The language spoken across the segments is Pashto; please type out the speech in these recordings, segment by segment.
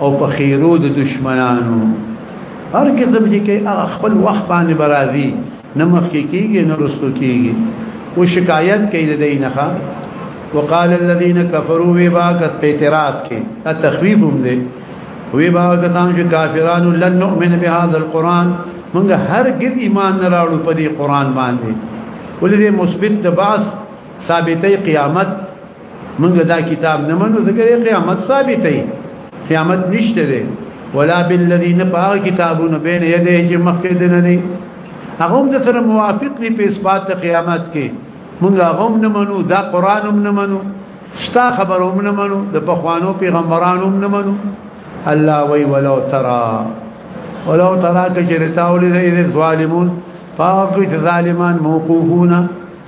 او په خیرو د دشمنانو هر قسم چې کې هغه خپل وخت باندې برازي نه مخ کې کیږي نه رستو کیږي او شکایت کوي د دینخه وقال الذين كفروا وباكت په اعتراض کې دا تخویب هم دی وی با کسان چې کافرانو لن نؤمن بهذا القران موږ هرګز ایمان نه راوړو په دې قران باندې ولې مثبت د بعث ثابتې قیامت موږ دا کتاب نه منو ځکه قیامت ثابت دی قیامت نشته دی ولا بالذین فاغ کتابونه بین یده چې مخکې دنه دی هغه هم د سره موافق دی په اثبات قیامت کې موږ هغه هم نه منو دا قران هم نه منو ستا خبرو هم نه منو د پخوانو پیغمبرانو هم نه منو الله وی ولو ترى ولو ترى کجرتاول ذی ظالمون فاقت ظالمان موقوفون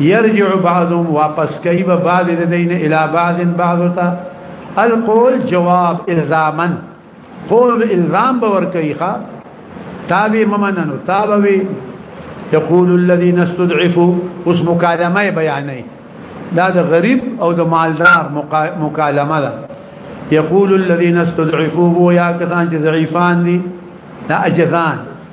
يرجع بعضهم واپس كيب بعض لدينا إلى بعض بعضتا القول جواب الزامن قول الزام باور کوي ښا تابع ممننو تابوي يقول الذين استضعفوا اوس مکالمه بیانې دا د غریب او د مالدار مکالمه ده يقول الذين استضعفوا يا كثان ضعيفان دي لا اجزان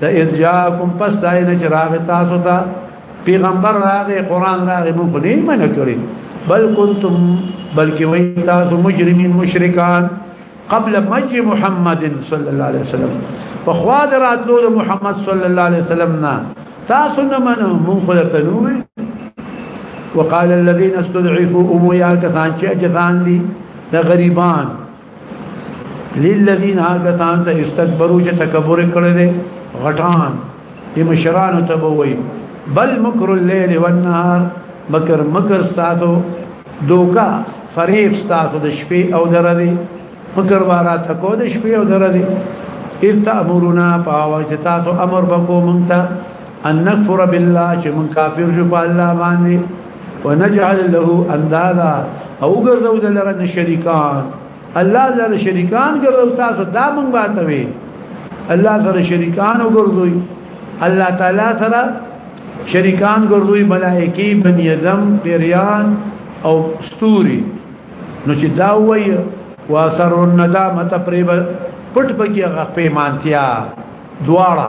ته ارجاکم پس دای نه چراغ تاسو ته پیغمبر راغی قران راغی مونږ نه منه کړی بل کنتم بلکې وای تاسو مجرمین مشرکان قبل مج محمد صلی الله علیه وسلم په خوا دراتلو د محمد صلی الله علیه وسلم نه تاسو نه منو مونږ خو درته نوې وقال الذين استضعفوا امو يا كسان چې جزان دي د غریبان للذین هاکتان ته استکبروا چې تکبر کړی دی غټان دې مشرانو ته وایي بل مکر الليل والنهار مکر مکر ساتو دوکا فریب ساتو د شپې او درې مکر وارا تکو د شپې او درې اذ تامرنا پاوجتا تو امر بکو مونتا ان نکفر بالله چې من کافر شو په الله باندې ونجعل له اندادا او ګرځو د لره شریکان الله لره شریکان ګرځو تاسو دا مونږ باندې وي الله سره شریکان وګرځوي الله تعالی سره شریکان ګرځوي ملائکی بنی ادم پیریان او ستوري نو چې دا وایي واسر الندامه پرې پټ پکې غ پیمانتیا دواړه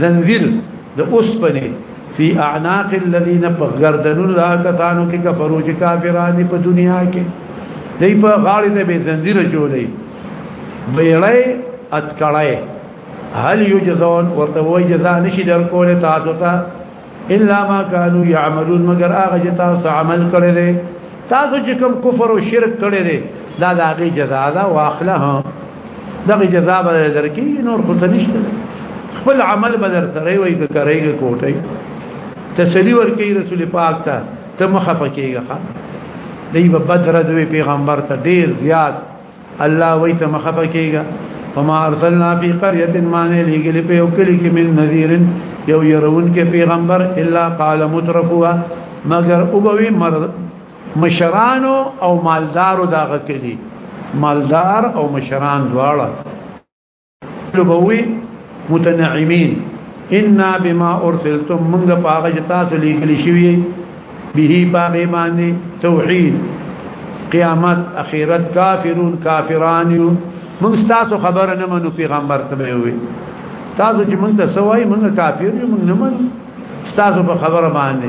زنجیر د اوسپنې فی اعناق الذين فغردنوا لا کسانو کې کفرو چې کافران په دنیا کې دای په غاړې ته به زنجیر جوړي بیړې اتکړې هل یجزون ورته وای جزا نشي درکول تاسو ته الا ما كانوا يعملون مگر هغه چې تاسو عمل کړی دی تاسو چې کوم کفر او شرک کړی دی دا د هغه جزا ده واخله دغه جزا به درکې نور خو نشته خپل عمل بدر سره وي که کوي کوټي تسلی ورکی رسول پاک ته ته مخه پکېږه دی په بدر د پیغمبر ته ډیر زیات الله وی ته مخفه کیږي فما ارسلنا فی قريه ما نه لګلی په یو کلی کې من نذیر یو يرون کې پیغمبر الا قال مترفوا مگر او به مر مشرانو او مالدارو داغه کلی مالدار او مشران دواړه لبوي متنعمين ان بما ارسلتم من پاغه تاسو لیکل شوی به پاغه باندې توحید قیامت اخرت کافرون کافران یو من تاسو خبر نه منو پیغمبر ته وي تاسو چې من ته سوای من کافر یو من نه منو تاسو په خبره باندې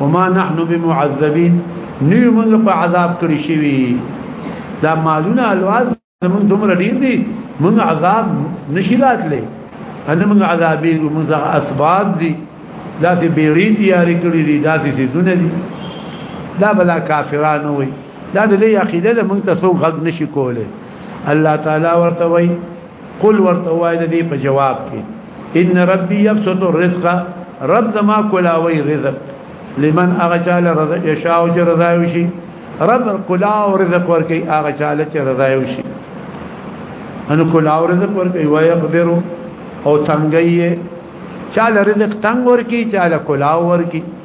وما نحن بمعذبين نیو موږ په عذاب کړی شوی دا مالونه الواز موږ دومره ډیر دي موږ عذاب نشی راتلې ان موږ عذابې موږ اسباب دي دا ته بیری تیاری کړی دي دا ته سونه دي دا بلا کافرانو وي دا د لې عقیده موږ ته سو غږ نشي کوله الله تعالی ورته وایي قل ورته وای د دې په جواب کې ان ربي يبسط الرزق رب زما کولاوي رزق لمن اغچال رزق يشاء او رضا وشي رب کولاو رزق ورکي اغچال چې رضا وشي ان کولاو رزق ورکي وای قدر او تنگي چاله رزق تنگ ورکي چاله کولاو ورکي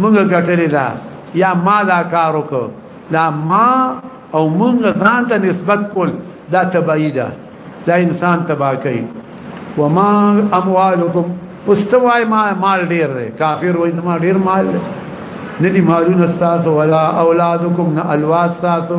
مونږ ګټلې دا یا ما دا کار وکړ دا ما او مونږ ځان ته نسبت کول دا تبعی ده دا انسان تبا کوي وما اموالکم استوای ما مال ډیر دی کافر وای ما ډیر مال دی ندی مالون استاسو ولا اولادکم نه الواد استاسو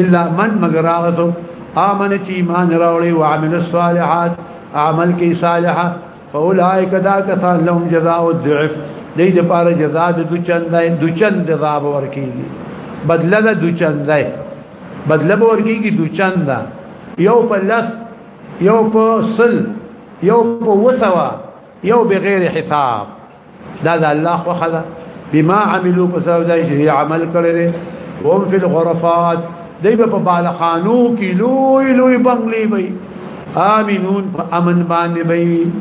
الا من مگر هغه څوک امن چې ایمان راوړي او عمل الصالحات عمل کې صالحه فاولائک دا کسان لهم جزاء الضعف دې د پاره جزاء د دوچندای دوچند عذاب ورکیږي بدله د دوچندای بدله ورکیږي دوچند یو په لس یو په سل یو په وسوا یو بغیر حساب دا د الله خو خدا بما عملو په سبب دای چې عمل کړی دی هم فی الغرفات دی په بالخانو کې لوی لوی بنگلې وي امنون په امن باندې وي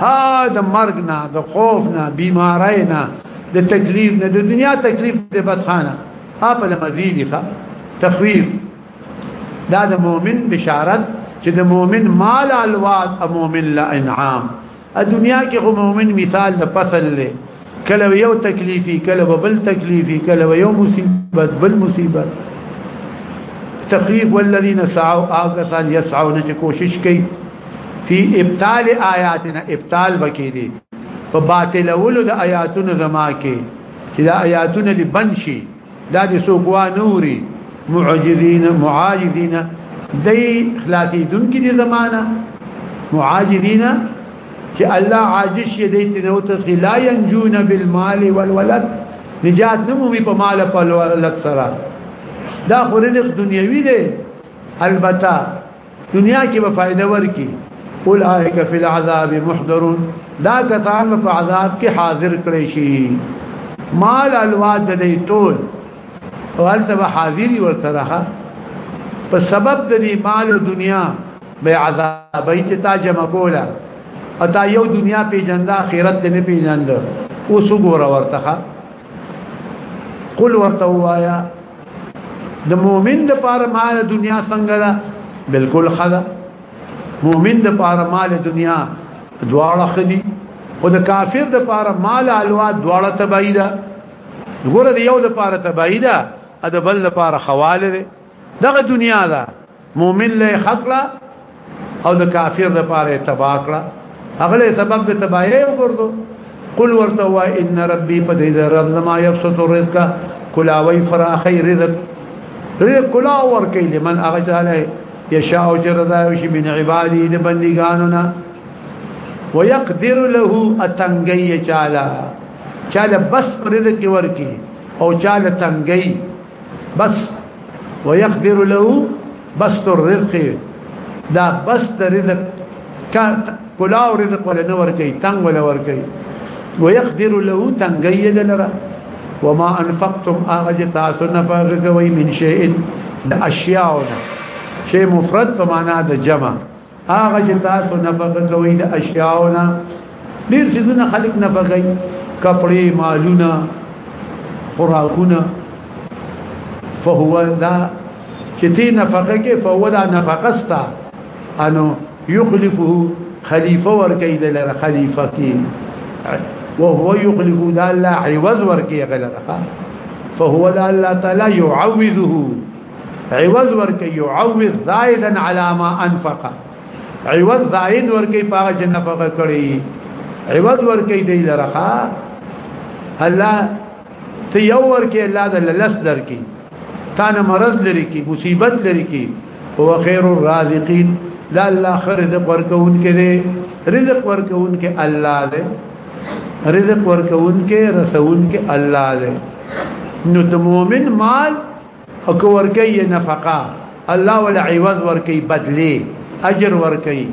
ها د مرګ نه د خوف نه بیماری نه د تکلیف نه د دنیا تکلیف د بدخانه اپ له مزید ښه تخویف دا د مؤمن بشارت چې د مؤمن مال الواد او مؤمن لا انعام ا دنیا کې خو مؤمن مثال د فصل له کله یو تکلیفي کله بل تکلیفي کله یو مصیبت بل مصیبت تخفیف والذین سعوا آکسان یسعون چې کوشش کوي فی ابطال آیاتنا ابطال بکی دي په باطلولو د آیاتونو زما کې چې د آیاتونو دی بند شي دا دي سوق وا نوري معجزين معاجزين دي خلاصي دن کې دي زمانہ معاجزين چې الله عاجز شي دي تنو ته لا ينجون بالمال والولد نجات نمومي په مال په ولد سره دا خو رزق دنیوي دی البته دنیا کې به فائدہ ورکي اولئک فی العذاب محضرون دا کسان په عذاب کې حاضر کړي شي مال الواد دې ټول ولته به حاضری ورته په سبب د دې مال او دنیا به عذاب ایت تا جمع کولا اتا یو دنیا په جندا اخرت دې نه پیژند اوس وګوره ورته قل ورته وایا د مؤمن د پاره مال دنیا څنګه ده بالکل خدا مؤمن د پاره مال دنیا دواړه خدي او د کافر د پاره مال الوا دواړه تبعی ده ګوره د یو د پاره تبعی ده د بل د پاره خواله ده دغه دنیا ده مؤمن له حق لا او د کافر لپاره تبا کړه اغله سبب د تباہی وګرځو قل ورته وا ان ربي په دې رب ما يبسط الرزق کلا وی فراخي رزق رزق کلا ور کوي لمن اغجاله يشاء جرزا وشي من عبادي د بندګانو ويقدر له اتنګي چاله چاله بس رزق ورکی او چاله تنګي بس ويقدر له بسط الرزق دا بسط رزق کار کلا او رزق ولا نور کوي تنگ ولا ور کوي ويقدر له تنگي دلرا وما انفقتم اجتاس نفقك وي من شيء الاشياء شيء مفرد بمعنى ده جمع هغه چې تاسو نفقه کوي د اشیاونه ډیر چې دونه خلک نفقه کوي کپڑے مالونه خوراکونه فهو دا چې تی نفقه کې فهو دا نفقه ستا انو يخلفه خليفه ور کوي د خليفه کې وهو يخلف دا الله عوض ورکی غلره فهو دا الله تعالی يعوذه عوض ورکي يعوض زائدا على ما انفق عوض زائد ورکي پاغه جن نفقه کړی عوض ورکي دی لرخه الله ته یو ورکي الله د لس درکي تا نه مرض لري کی مصیبت لري کی هو خير الرازقين لا الله خير رزق ورکون کې دی رزق ورکون کې الله دی رزق ورکون کې رسون کې الله دی نو د مؤمن مال او کو ورکی نفقه الله ولا عوض ورکی بدلی اجر ورکی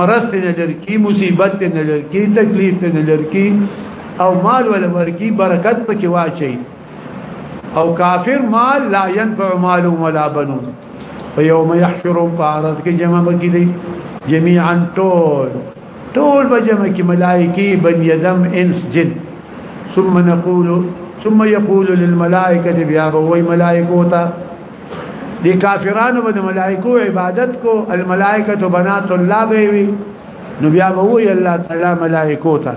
مرض نه لرکی مصیبت نه لرکی تکلیف نه لرکی او مال ولا ورکی برکت پکې واچي او کافر مال لا ينفع مال ولا بنون ويوم يحشرهم فارض کې جمع بکې دي جميعا ټول ټول بجم کې ملائکی بن یدم انس جن ثم نقول ثم يقول للملائکه بیا وای ملائکو ته دي کافرانو به ملائکو عبادت کو الملائکه بنات الله به وي نو بیا وای الله تعالی ملائکو ته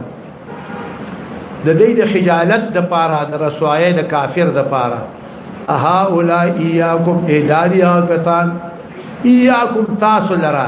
د دې د خجالت د پاره د رسوایې د کافر د پاره اها اولای یاکم اداریا کتان یاکم تاسو لرا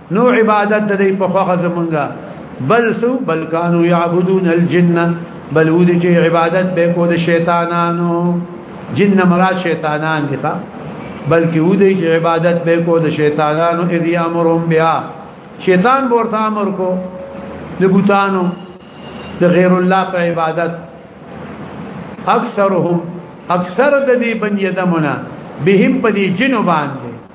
نو عبادت د دې په خوخه زمونږه بل سو بل كانوا يعبدون الجن بل ودي چې عبادت به کو د شیطانانو جن مراد شیطانان دي بلکې ودي چې عبادت به کو د شیطانانو اذ یامرهم بها شیطان ورته امر کو د بوتانو د غیر الله په عبادت اکثرهم اکثر د دې بنی ادمونه بهم په دې جن باندې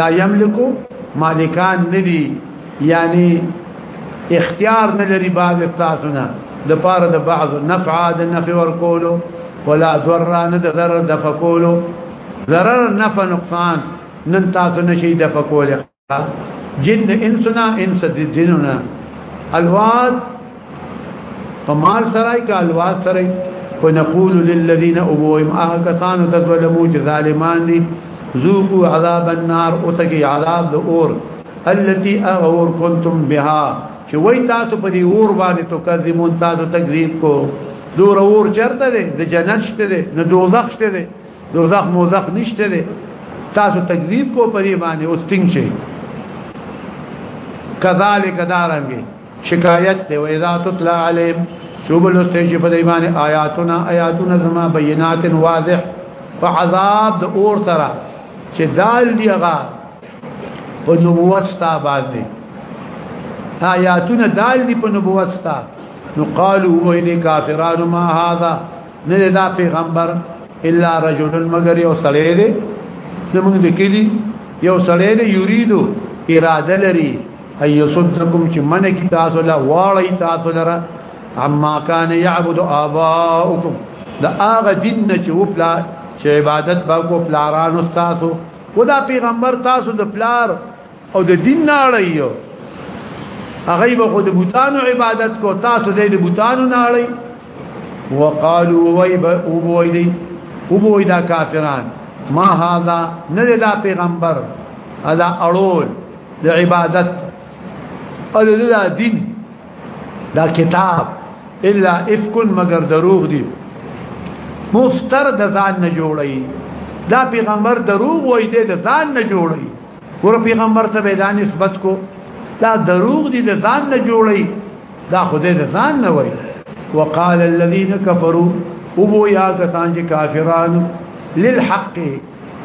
لا یملکو مالکان ندی یعنی اختیار نه لري بعض تاسو نه د پاره د بعض نفع د نفع ورکولو ولا ضر نه د ضرر د فکولو ضرر نفع نقصان نن تاسو نشي د فکول جن انسنا انس د جننا الواد په مال سره کې الواز سره ونقول للذين ابوهم اه کسان تظلموا ظالمان دي ذوقوا عذاب النار اوسګي عذاب د اور التي اغور كنتم بها چې وای تاسو په دې اور باندې تو کذبون تاسو تکذیب کو دور اور چرته دي د جنت شته دي نه دوزخ شته دي دوزخ موزخ نشته دي تاسو تکذیب کو په دې باندې اوس ټینګ شي کذالک دارنګي شکایت دی و اذا تطلع علیم چوبل استیج په دیمان آیاتنا آیاتنا زما بینات واضح فعذاب د اور سره چې دال دی هغه په نبوت ستا باندې آیاتنا دال دی په نبوت ستا نو قالو ویلی کافرانو ما هذا نه دا پیغمبر الا رجل مگر یو سړی دی زمونږ د کلی یو سړی دی یریدو اراده لري ايصدكم چې منه کی تاسو لا واړی تاسو لره عما كان يعبد اباؤكم دا هغه دین نه چې وپلا چې عبادت به کو پلارانو تاسو خدا پیغمبر تاسو د پلار او د دین نه اړیو هغه به خود بوتانو عبادت کو تاسو د بوتانو نه اړی وقالوا ويب وبويدي وبويدا کافران ما هذا نه دا پیغمبر ادا اړول د عبادت او د دین دا کتاب الا افکن مگر دروغ دی مفتر د ځان نه جوړی دا پیغمبر دروغ وای دی د ځان نه جوړی ور پیغمبر ته به دا نسبت کو دا دروغ دی د ځان نه جوړی دا خدای د ځان نه وای وقال الذين كفروا ابو يا كسان کافرانو للحق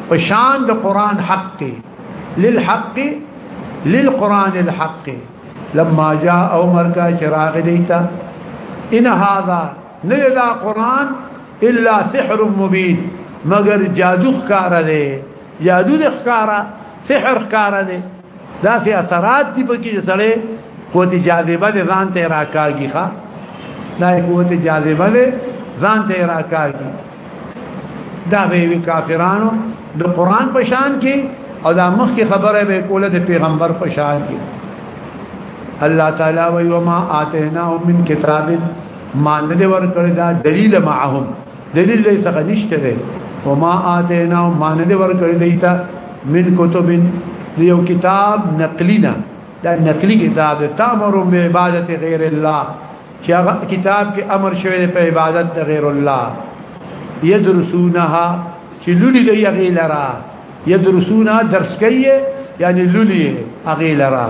په شان د قران حق للحق للقران الحق لما جاء او مرګه چراغ دیتا ان هذا نذا قران الا سحر مبين مگر جادو ښکار دی جادو ښکارا سحر ښکار دی دا سي اثرات دي پکې سړې قوت جاذبه دې ځان ته راکاږي ښا دا قوت جاذبه دې ځان ته راکاږي دا وی کافرانو د قران په شان کې او دا مخ کې خبره به کوله د پیغمبر په شان کې الله تعالی وی وما اتینا من کتاب ما نه ور کړی دا دلیل معهم دلیل دې څنګه نشته دی وما اتینا ما نه دی ورکړی دیتا من کتب دیو کتاب نقلینا دا نقلی کتاب تامر به عبادت غیر الله چې هغه کتاب کې امر شوی دی په عبادت غیر الله یدرسونها چې لولي دی غیلرا يدرسون درس کوي یعنی لولي هغه لرا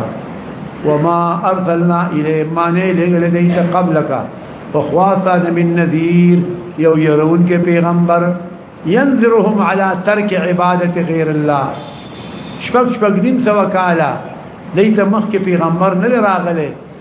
وما ارسلنا الیه ما نه لګل دی ته قبلک فخواصا من نذیر یو يرون کې پیغمبر ينذرهم على ترك عباده غير الله شپږ شپږ دین سو کالا دیت مخ کې پیغمبر نه راغله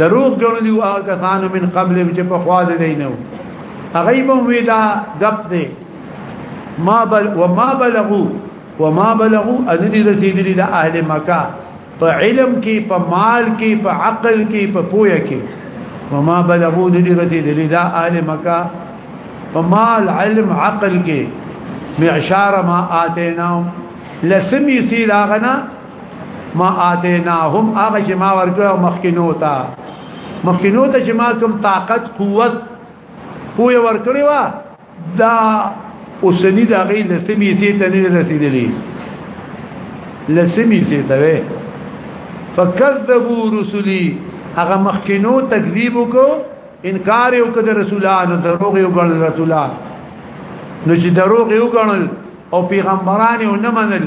دروغ جوړلی او کسان من قبل چې په خوا دې دینو هغه به وی دا غپ دې ما بل وما بلغو وما بلغو ان دې رسیدلی د اهل مکه په علم کې په مال کې په عقل کې په پوهه کې وما بلغو دې رسیدلی د اهل مکه په مال علم عقل کې معشار ما آتیناهم لسمی سیلاغنا ما آتیناهم هغه چې ما ورکړو مخکینو ته مخکینو ته چې ما کوم طاقت قوت پوی ورکړی و دا اوسنی دا غي لسمی سي ته نه رسیدلی لسمی سي ته وې فكذبوا رسلي هغه مخکینو تکذیب وکړو انکار یو کړ رسولانو دروغ یو ګڼل رسولان نو چې دروغ یو ګڼل او پیغمبران یې نه منل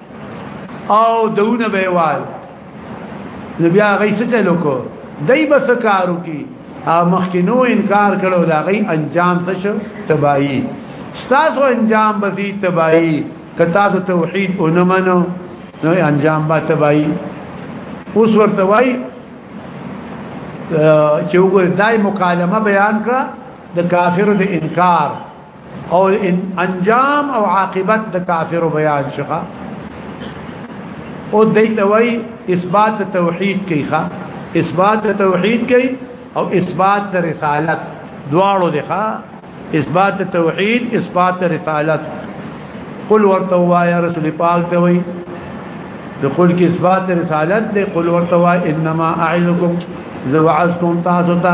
او دونه به وای نو بیا غي څه چلو کو دای بس کارو کی مخکینو انکار کړو دا غي انجام څه شو تباہی ستاسو انجام به دي تباہی کتا ته توحید اونمنو نو انجام به تباہی اوس ورته وای چې وګور دای مکالمه بیان کړه د کافر د انکار او ان انجام او عاقبت د کافر بیان شخه او دیت وای اثبات توحید کوي ښا اثبات توحید کوي او اثبات د رسالت دواړو دي ښا اثبات توحید اثبات رسالت قل ورته وای رسول پاک ته وای دخول کی اثبات رسالت دی قل ورته وای انما اعلکم ذو عزکم تاسو ته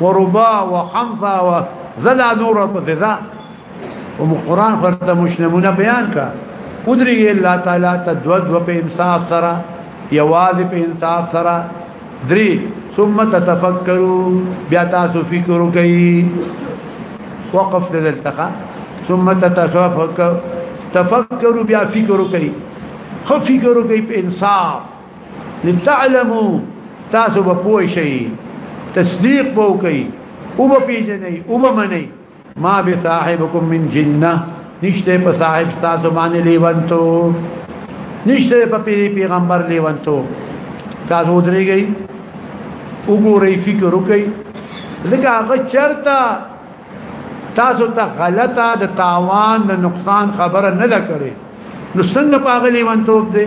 قربا وحنفا وذلا نور بذا وم قران فرت مش نمونه بیان کا قدرت الله تعالی تدود و په انصاف سره یواز په انصاف سره دری ثم تتفکروا بیا تاسو فکر کوي وقف دلتقا ثم تتفکر تفکروا بیا فکر کوي خو فکر کوي په انصاف لتعلمو تاسو به پوه شئ تصدیق به وکړئ او به پیژنئ او به منئ ما به صاحبکم من جننه نشته په صاحب تاسو باندې لیوانتو نشته په پیغمبر لیوانتو تاسو ودرېږئ وګورئ فکر وکړئ ځکه هغه چرته تاسو ته غلطه د تاوان د نقصان خبره نه ده کړې نو څنګه پاغلی ونتوب دی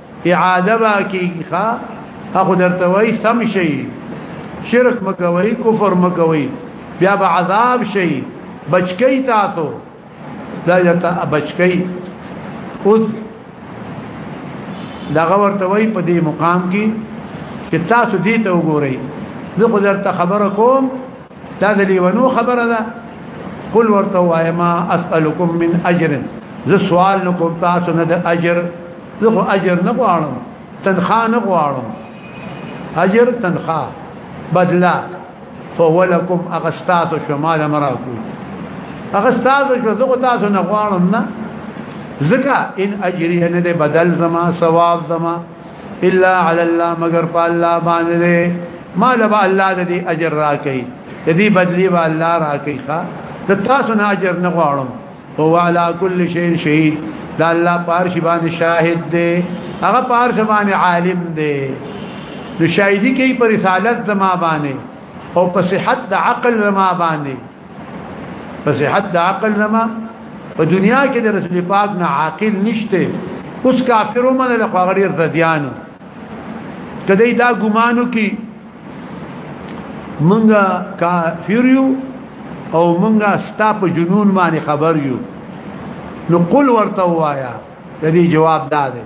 اعاده با کیږي ښا هغه درته وای سم شي شرک مکوي کفر مکوي بیا به عذاب شي بچکی تاسو دا یته بچکی اوس دغه ورته وای په دې مقام کې چې تاسو دې ته وګورئ زه خو درته خبره کوم دا د لیونو خبره ده قل ورته وای ما اسالکم من اجر زه سوال نکوم تاسو نه د اجر زه خو اجر نه غواړم تنخواه نه غواړم اجر تنخواه بدلا فولکم اغستاس شمال مراکو اغستاس شو زه تاسو نه غواړم نه ځکه ان اجری نه بدل زما ثواب زما الا علی الله مگر په الله باندې ما لبا الله د دې اجر راکې د دې بدلی به الله راکې ښا د تاسو نه اجر نه غواړم هو علی کل شیء شهید دا الله پارش باندې شاهد دی هغه پارش باندې عالم دی نو شاهدی کوي پر رسالت زما باندې او په صحت د عقل زما باندې په صحت د عقل زما په دنیا کې د رسول پاک نه عاقل نشته اوس کافرو من له خغړی ردیانو کدی دا ګمانو کې مونږه کافر یو او مونږه ستا په جنون باندې خبر یو نو قل ورته وایا د دې جواب دا دی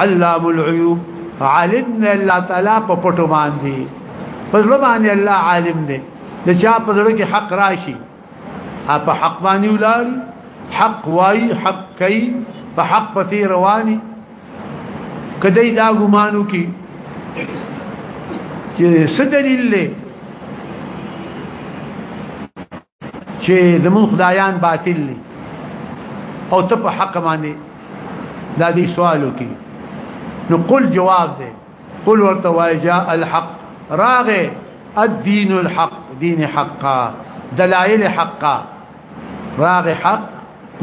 علام العيوب عالم نه الله تعالی په پټو باندې پس له باندې الله عالم دی د چا په زړه کې حق راشي په حق باندې ولار حق وای حق کوي په حق پتی رواني کدی دا ګمانو کې چې سدلیل له چې زمون خدایان باطل دي او ته په حق باندې دا دې سوال وکي نو قل جواب دې قل ورته وای جاء الحق راغه الدين الحق دين حقا دلائل حقا راغه حق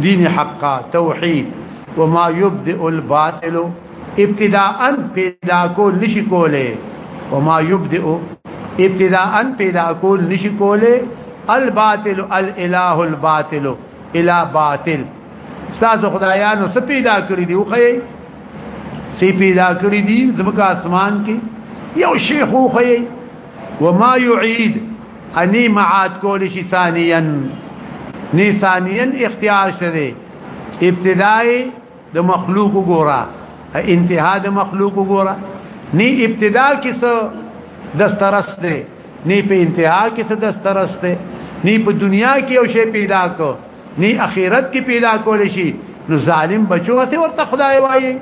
دین حقا توحید وما يبدئ الباطل ابتداءا پیدا کول نشي کوله وما يبدئ ابتداءا پیدا کول نشي کوله الباطل الاله الباطل الا باطل استاد خدایانو څه پیدا کړی دی خو یې څه پیدا کړی دی زمکه اسمان کې یو شیخ خو یې وما يعيد اني معاد کول شي ثانيا ني ثانيا اختیار شته ابتدای د مخلوق ګورا انتها د مخلوق ګورا ني ابتدا کې څه دسترس ده ني په انتها کې څه دسترس ده ني په دنیا کې او شی پیدا کو ني اخرت کې پیدا کول شي نو ظالم بچو ته ورته خدای وایي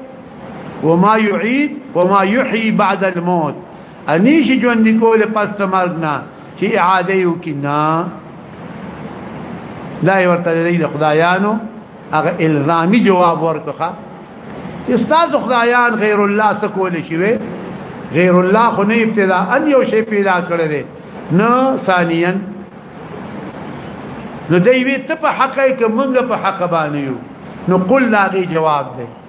وما يعيد وما يحيي بعد الموت انیش ژوند کول پس د مرګ نه چې اعاده یو کنا دا یو ورته لري د خدایانو هغه الزامي جواب ورکړه استاد خدایان غیر الله سکول شي غیر الله خو نه ابتدا ان یو شی پیدا کړی دی نه ثانیا نو دوی ته په حقه کې موږ په حق باندې یو نو قل لاغي جواب دی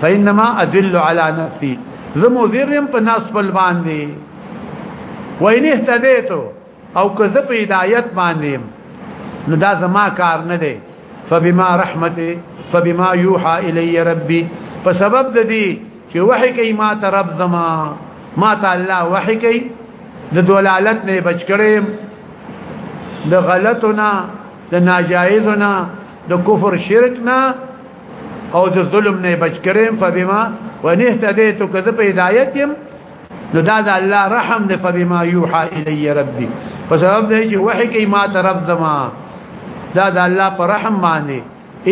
فإنما أدل على نفسي زمو ذرم په ناس بل باندې وین اهتدیتو او که زه په هدایت باندې نو دا زما کار نه دی فبما رحمته فبما يوحى الي ربي په سبب د دې چې وحي کوي ما ته رب زما ما ته الله وحي کوي د دلالت نه بچ کړم د غلطونه د ناجایزونه د کفر شرک نه او د ظلم نه بچ کړم فبما ونهتديت کذب په هدایت يم نو دا د الله رحم دی فبما يوحى الي ربي په سبب دی چې وحي کوي ما ته رب زما دا د الله پر رحم باندې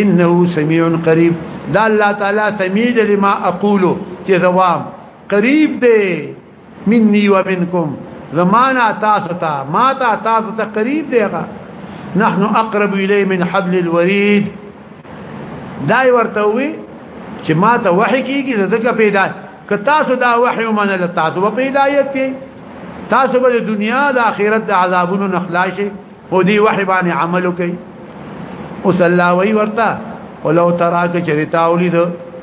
انه سميع قريب دا الله تعالی سميع لما اقول چې دوام قريب دی مني ومنكم زمانا تاسو ته ما ته تاسو ته قریب دی هغه نحن اقرب الی من حبل الورید دا ورته وی چې ما ته وحی کیږي زده پیدا که تاسو دا وحی ومنل تاسو په هدایت کې تاسو به دنیا د آخرت د عذابونو نخلاشي خو دی وحی باندې عمل وکي او صلی الله ورته ولو تراک چریتا ولید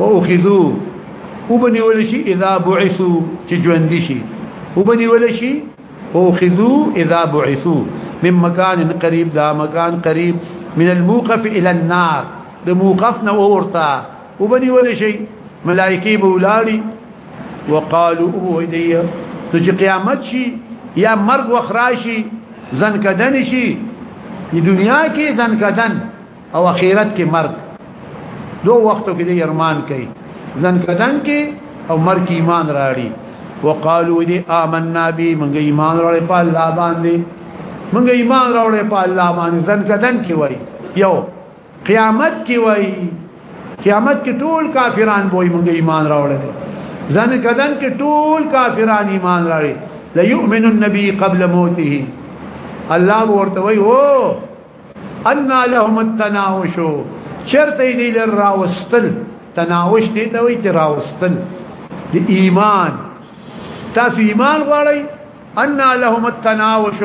واخذو وبني ول شي اذا بعثوا چې ژوند شي وبني ول شي واخذو اذا بعثوا من مكان قريب دا مكان قريب من الموقف الى النار د موقفنا اورتا وبني ول شي ملائكي بولاري وقالوا ابو هديه تجي قيامت شي یا مرگ و خراشی زن کدن شي دنیا کې زن کدن او اخیرت کې مرګ دو وختو کې د یرمان کوي ځن کدن کې او مرګ ایمان راړي وقالو دې آمنا بي موږ ایمان راړې په الله باندې موږ ایمان راړې په الله باندې ځن کدن کې وای یو قیامت کې وای قیامت کې ټول کافران وای موږ ایمان راړې ځن کدن کې ټول کافران ایمان راړي لا يؤمن النبي قبل موته الله ورته وای هو ان لهم التناوش چرته دی لر راوستل تناوش دی ته وی چې راوستل دی ایمان تاسو ایمان غواړی ان لهم التناوش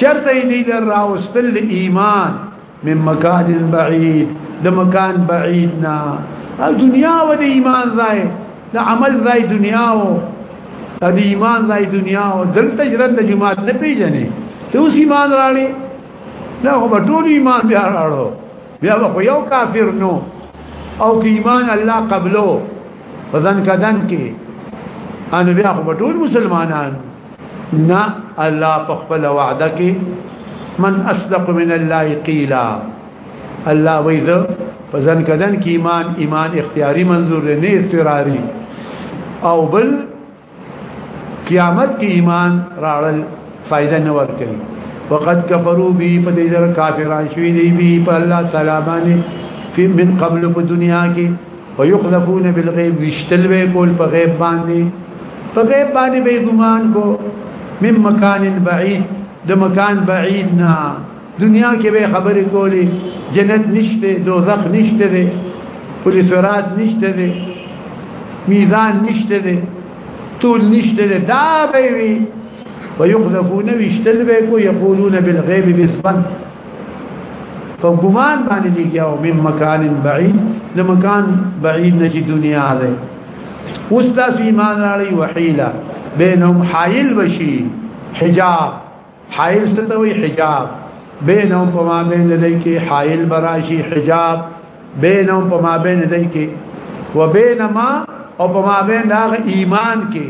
چرته دی لر راوستل دی ایمان من مکان بعید د مکان بعید نه او دنیا و د ایمان ځای د عمل ځای دنیا و د ایمان ځای دنیا و دلته جرن د جماعت نه پیژنې ته اوس ایمان راړي دا خو ټول ایمان بیا راړو بیا خو یو کافر نو او کې ایمان الله قبلو وزن کدن کې ان بیا خو ټول مسلمانان نه الله په خپل وعده کې من اصدق من الله قیلا الله ویذ په ځن کدن کې ایمان ایمان اختیاري منظور نه اضطراري او بل قیامت کې ایمان راړل فائدہ نه ور کوي وقد كفروا به فدجر کافران شوی دی به په الله تعالی باندې في من قبل په دنیا کې ويخلفون بالغيب وشتل به کول په غیب باندې په غیب باندې به ګمان کو من مکان بعید د مکان بعید نه دنیا کې به خبرې کولې جنت نشته دوزخ نشته دی پولیس سرات نشته دی میزان نشته دی طول نشته دی دا به وي ويقذفون ويشتل به کو يقولون بالغيب بالظن فګمان باندې لګیا او من مکان بعید د مکان بعید نشي دنیا ده اوس تاسو ایمان راړی وحیلا بینهم حائل بشي حجاب حائل ستوي حجاب بینهم په ما بین دای کې حائل براشي حجاب بینهم په ما بین دای کې و بینما او په ما بین دا ایمان کې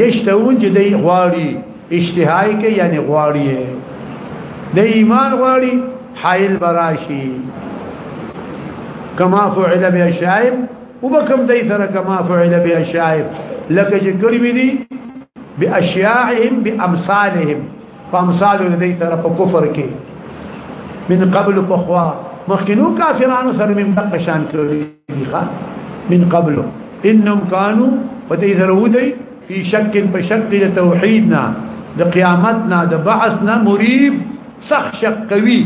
یشتون چې دی غواړي اشتهای کې یعنی غواړي د ایمان غواړي حائل براشي کما فعل بیا شاعب وبکم دای سره کما فعل بیا شاعب لکه چې کړی وی دي باشیاعهم بامثالهم فامثال لدی تر په کفر کې من قبل فخوا مخکینو کافرانو سره من دغه شان کړی دی ښا من قبل انهم كانوا پدې درو دی په شک په شک د توحیدنا د قیامتنا د بعثنا مریب سخ شک کوي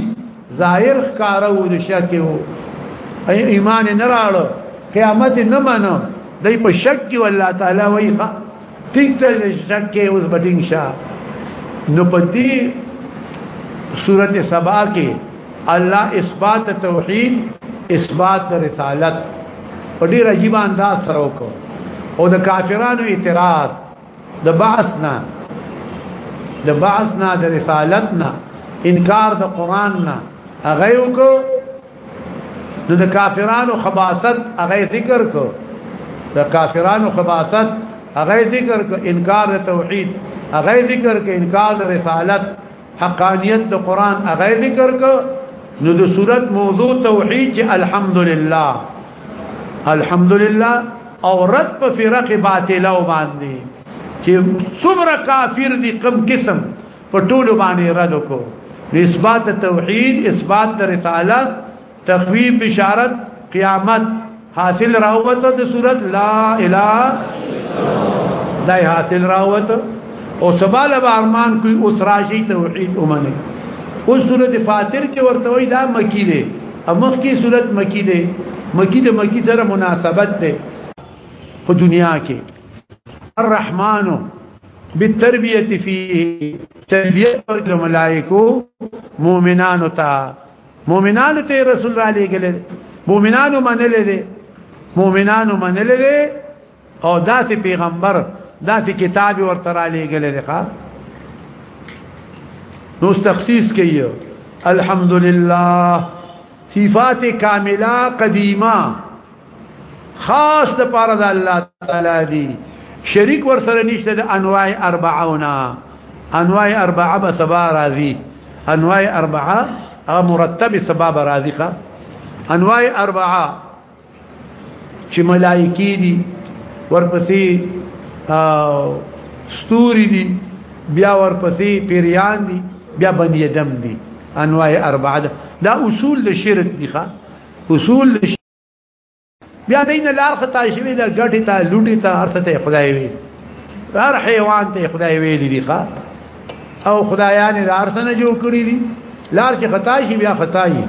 ظاهر ښکارو د شک او ایمان نه راړو قیامت نه منو دای په شک کې الله تعالی وایي ټیک ته نشته کې اوس بټینګ شاه نو په دې سورته سبا کې الله اثبات توحید اثبات رسالت په ډیر عجیب انداز سره وکړو او د کافرانو اعتراض د بعث نه د بعث نه د رسالت نه انکار د قران نه هغه وکړو نو د کافرانو خباثت هغه ذکر کو د کافرانو خباثت هغه ذکر کو انکار توحید هغه ذکر کو انکار رسالت حقانیت د قران هغه ذکر کو نو د صورت موضوع توحید چې الحمدلله الحمدلله او رد په فرق باطل او باندې چې څومره کافر دي کم قسم په ټول باندې رد کو اثبات توحید اثبات رساله تخویب بشارت قیامت حاصل راوته د صورت لا اله دا حاصل راوته او سبال ارمان کوئی اوس راشي توحید اومنه اوس سورته فاتر کې ورته وای دا مکی دی امخ کې سورته مکی دی مکی د مکی سره مناسبت ده په دنیا کې الرحمن بالتربیه فيه تربیه ورکړه ملائکو مؤمنانو ته مؤمنانو ته رسول الله لګل مؤمنانو منل دي مؤمنانو منل دي او ذات پیغمبر ذات کتاب ورته را لګل دي ښا نو تخصیص کوي الحمدلله صفات کامله قدیمه خاص د پاره د الله تعالی دی شریک ور سره نشته د انواع 40 انواع 4 به سبا راضی انواع 4 هغه مرتب سبا به راضی ښه انواع 4 چې ملائکی دي ورپسې ستوري دي بیا ورپسې پیریان دي بیا بنی دم دي انواع 4 دا اصول د شرک دي ښه اصول بیا دین لار خطا شوی د ګټی ته لوټی ته ارته ته خدای وی هر حیوان ته خدای ویلی دی ښا او خدایان لار څنګه جوړ کړی دی لار چې خطا شي بیا خطا یي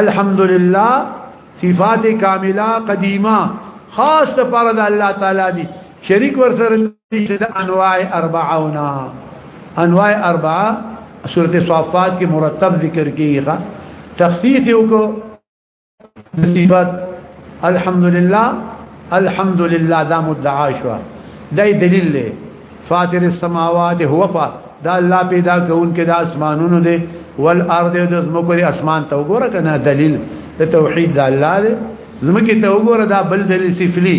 الحمدلله صفات کامله قدیمه خاص لپاره د الله تعالی دی شریک ورسره چې د انواع اربعونا انواع اربعه سورته صافات کې مرتب ذکر کیږي تخصیص یو کو صفات الحمدلله الحمدلله دا مدعا شو دا دلیل دی فاطر السماوات هو فا دا الله پیدا کون کې د اسمانونو دی والارض د زمکو دی اسمان ته وګوره کنه دلیل د توحید د الله دی زمکه ته وګوره دا بل دلیل سفلی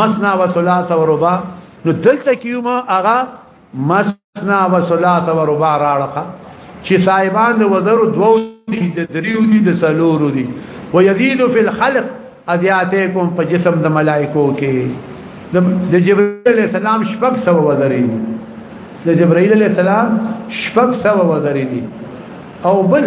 مسنا و ثلاث و رباع نو دلته کیوم هغه مسنا و ثلاث و رباع راړه چې صاحبان د وزرو دوو دي د دریو دي د سلورو دي ويزيد في الخلق اذياتكم په جسم د ملائکو کې د جبرائیل علیہ السلام شپږ سو وزرې دي د جبرائیل علیہ السلام شپږ سو وزرې دي او بل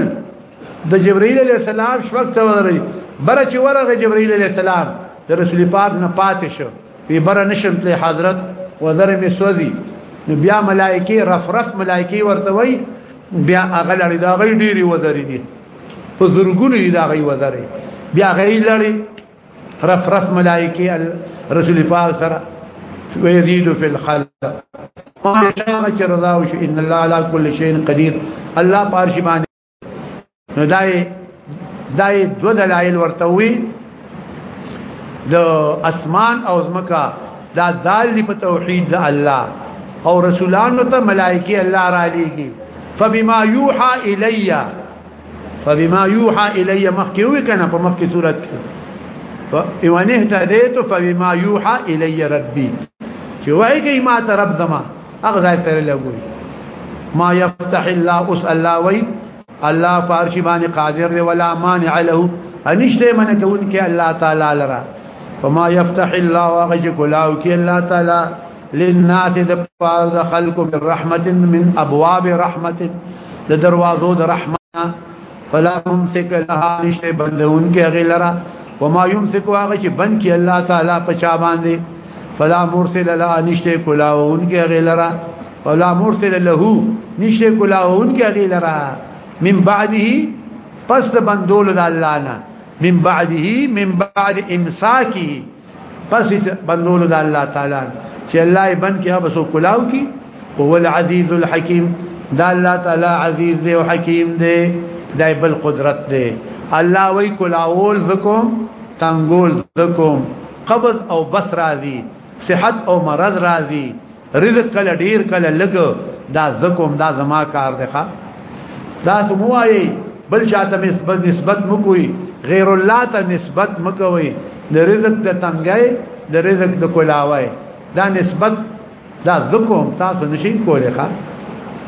د جبرئیل علیہ السلام شپږ ته ورغی بر چې ورغه جبرئیل علیہ السلام د رسول پاک نه پاتې شو وی بر نشم تل حضرت وذر می سوزی نو بیا ملائکی رف رف ملائکی ورته وی بیا هغه لړی دا غي ډیری وذری دي په زرګونو دي دا غي وذری بیا غي لړی رف رف ملائکی رسول پاک سره ويزيد في الخلق ما شاء الله ان الله على كل شيء قدير الله پارشمان نو دای دای دو دلایل ورته وی د اسمان او زمکا دا دال دی په توحید د الله او رسولانو ته ملائکی الله را لېږي فبما یوحى الی فبما یوحى الی مخکې وی کنه په مخکې صورت کې فإن اهتديت فبما يوحى إلي ربي چې وایي کې ما ته رب زما هغه ځای پر لګوي ما يفتح الله اس الله وي الله فارشي باندې قادر دی ولا مانع له انشته من کون کې الله تعالی لرا وما يفتح الله واغج کلاو کې الله تعالی للناس د پاره د خلق من رحمت من ابواب رحمت د دروازو د رحمت فلا ممسک لها نشته بندون کې هغه لرا وما يمسك هغه چې بند کې الله تعالی په چا باندې فلا مرسل لها نشته کلاون کې هغه لرا فلا مرسل له نشته کلاون کې هغه لرا من بعده پس د بندول د الله نه من بعده من بعد امساکه پس بندول د الله تعالی چې الله یې بند کیا بسو کلاو کی هو العزیز الحکیم دا الله تعالی عزیز دی او حکیم دی دای بل قدرت دی الله وی کلاول زکم تنگول زکم قبض او بس راضی صحت او مرض راضی رزق کله ډیر کله لګ دا زکوم دا زما کار دی ښا دا سموایي بل چاته نسبت نسبت مکوي غیر الله ته نسبت مکوي د رزق د تنګي د رزق د کولاوي دا نسبت دا زکوم تاسو نشي کولای ښا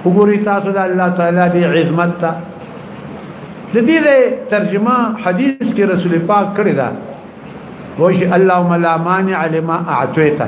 وګوري تاسو د الله تعالی دی عظمت ته د دې ترجمه حدیث کې رسول پاک کړی دا وایي اللهم لا مانع لما اعطيته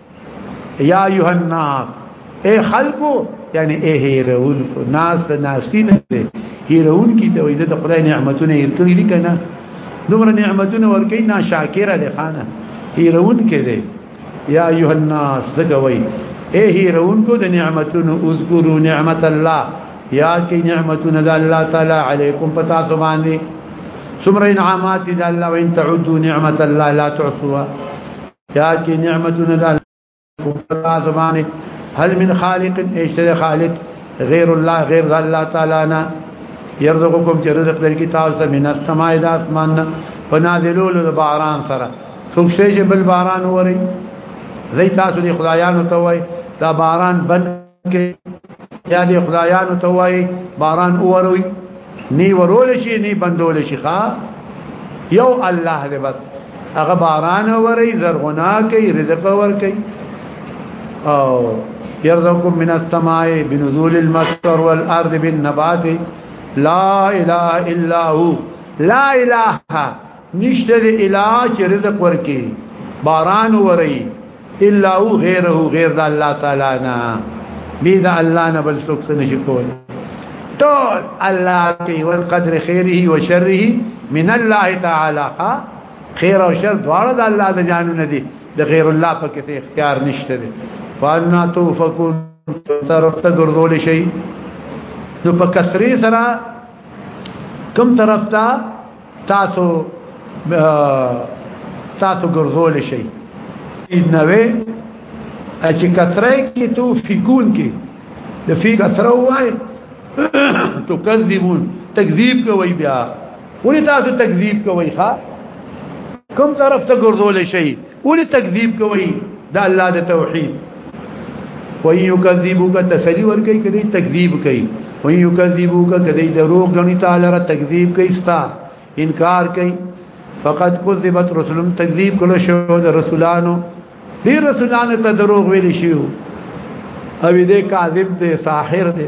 یا ایها الناس اے خلقو یعنی اے هیرون کو ناس ته ناسین دي هیرون کی ته وي د خدای نعمتونه یې کړی دي کنه دومره نعمتونه ورکې نه شاکر دي خانه هیرون کې دي یا ایها الناس زګوي اے هیرون کو د نعمتونو اذکروا نعمت الله یا کی نعمتونه د الله تعالی علیکم پتا سبحان دي سمر انعامات د الله وان تعدوا نعمت الله لا تحصوها یا کی نعمتنا دال کوپرا زمانه هل من خالق اشتر خالق غیر الله غیر الله تعالی نه يرزقكم چې رزق درکې تاسو ته من السماء د اسمان نه فنازلول د باران سره څوک شي چې بل باران ووري زي تاسو دي خدایانو ته وای دا باران بند کې یا دې خدایانو ته وایي باران وروي نی ورول شي نی بندول شي ښا یو الله دې بس هغه باران وري زرغنا کوي رزق ور کوي او يرزقكم من السماء بنزول المطر والارض بالنبات لا اله الا هو لا اله نشته اله چې رزق ورکي باران وري الا هو غیره غیر د الله تعالی نه بي د الله نه بل څوک څه نشي کول ټول الله کوي والقدر خيره وشره من الله تعالی خیر او شر دواړه د الله د جانو نه دي د غیر الله په کې اختیار نشته دي فانا توفقون طرف ته ګرځول شي نو په کسری سره کم طرف ته تاسو تاسو ګرځول شي نوې چې کثره کې تو فیکون کې د فی کثره وای تو کذبون تکذیب کوي بیا ولې تاسو تکذیب کوي ښا کوم طرف ته ګرځول شي ولې تکذیب کوي د الله د توحید وای یکذبوک تسلی ور کوي کدی تکذیب کوي وای یکذبوک کدی دروغ غنی تعالی را تکذیب کوي ستا انکار کوي فقد کذبت رسلم تکذیب کړه شو د رسولانو دې رسولانو ته دروغ ویل شي او دې کاذب دې ساحر دې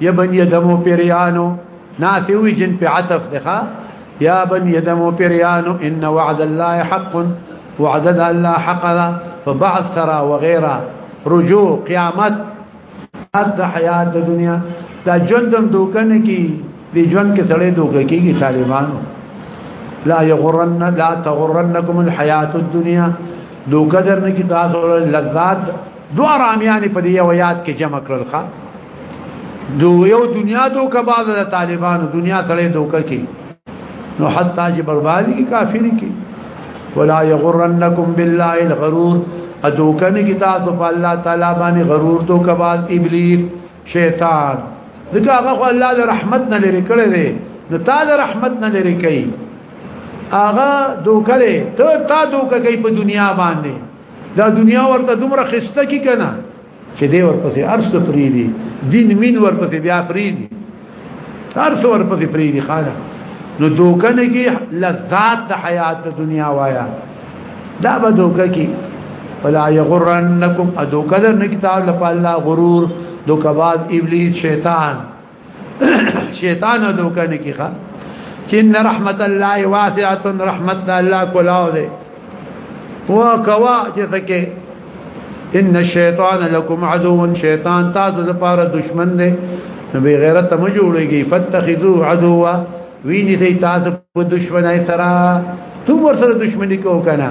یا بن یدمو پریانو ناسی وی جن په عطف دخا یا بن یدمو پریانو ان وعد الله حق وعد الله حق فبعث سرا وغيرها رجوع قیامت د حیات د دنیا دا ژوندم دوکنه کی دی ژوند کې سړې دوکه کیږي طالبانو لا یغرن لا تغرنکم الحیات الدنیا دوکه درنه کی تاسو لذات دو آرامیان په دی یو یاد کې جمع کړل ښا دو یو دنیا دو کباز د طالبانو دنیا سره دوکه کې نو حتی چې بربادي کې کافر کې ولا یغرنکم بالله الغرور ادوکه نه کې تاسو په الله تعالی باندې غرور دو کباز ابلیس شیطان دغه هغه الله د رحمت نه لري کړی دی نو تا د رحمت نه لري کوي هغه دوکله ته تا دوکه کوي په دنیا باندې دا دنیا ورته دومره خسته کی کنه چې دی ورپسې ارس پریدي دین مين ورپسې بیا پریدي ارس ورپسې پریدي خاله نو دوکنه کی لذات د حیات د دنیا وایا دا به دوکه کی ولا یغرنکم ادوکه د کتاب لپاره غرور دوکباز ابلیس شیطان شیطان دوکانه کې ښا چې ان رحمت الله واسعه رحمت الله کولاو دې وا کوا چې تکي ان الشیطان لكم عدو شیطان تاسو لپاره دشمن دی نو به غیرت مو جوړيږي فتخذو عدوا ویني سي تاسو په دشمنای سره تو ور سره دشمنی کو کنه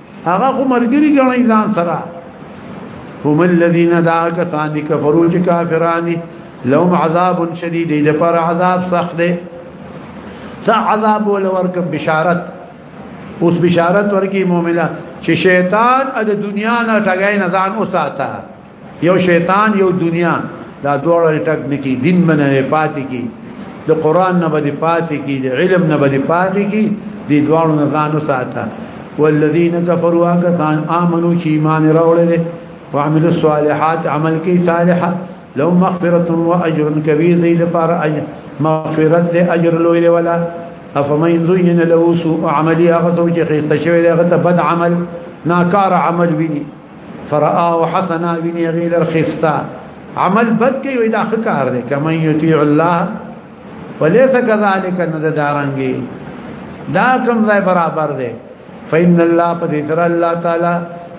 هغه خو مرګري غني ځان سره هم الذين دعا کسان کفرو چې کافرانی لهم عذاب شدید دې پر عذاب سخت دی سا عذاب ول ورکم بشارت اوس بشارت ورکی مؤمنه چې شیطان د دنیا نه ټګای نه ځان اوساته یو شیطان یو دنیا دا دوړ ټک نکی دین منه پاتې کی د قران نه بده پاتې کی د علم نه بده پاتې کی د دوړ نه ځان وساته والذین کفروا کان امنو چې ایمان راوړل وعملوا الصالحات عمل کی صالحه لو مغفرة واجر كبير ذي لپار اجر مغفرت دې اجر لوی ولا افمن زين له سوء عملي هغه چې خسته شوی هغه بد عمل ناکار عمل ویني فرآه حسنا ویني غیل الخستا عمل بد کوي وای دا ښه کار دی کمن یطیع الله وليس كذلك ند دارنګي دا کوم ځای برابر دی فإن الله قد ترى الله تعالی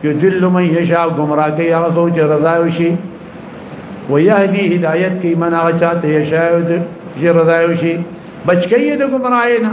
يذل من يشاء گمراه کوي هغه سوچ رضا وشي ويهدي هدايت کوي من هغه چاته يشاء چې رضا وشي بچ کوي د گمراهینا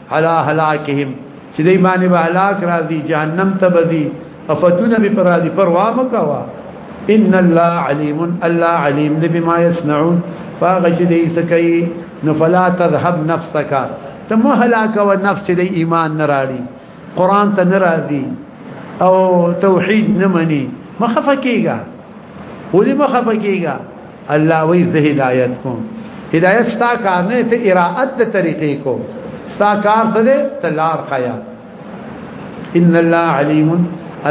حلا هلاکهم چې دې باندې به هلاک راځي جهنم ته بدی افتونه به پر دې پروا مکوا ان الله علیم الله علیم دې بما يصنعون فاغه چې دې سکی نو فلا تذهب نفسك تم هلاک و نفس دې ایمان نراړي قران ته ناراضي او توحید نه مني مخفکیږي ولې مخه پکېږي الله وی زه هدایت کوم هدایت ستا کار نه ته اراءت د طریقې کو ستا کار څه دی تلار خیا ان الله علیم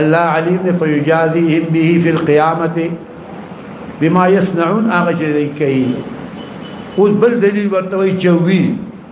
الله علیم فیجازیهم به فی القیامه بما يصنعون هغه چې کوي اوس بل دلیل ورته وی چوي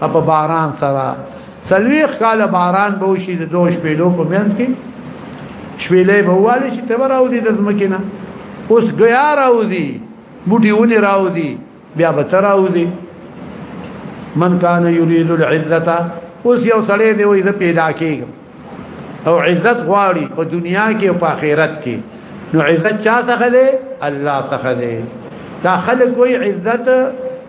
په باران سره سلويخ کال باران به وشي د دوه شپېلو په منځ کې شپېلې به والی شي تبر او دي د زمکه نه اوس غیا راو دي بوټي ونی راو دي بیا به تر راو دي من کان یرید العزه اوس یو سړی دی وې پیدا کېږي او عزت غواړي په دنیا کې او په آخرت کې نو عزت چا څخه دی الله څخه دی دا خلک وې عزت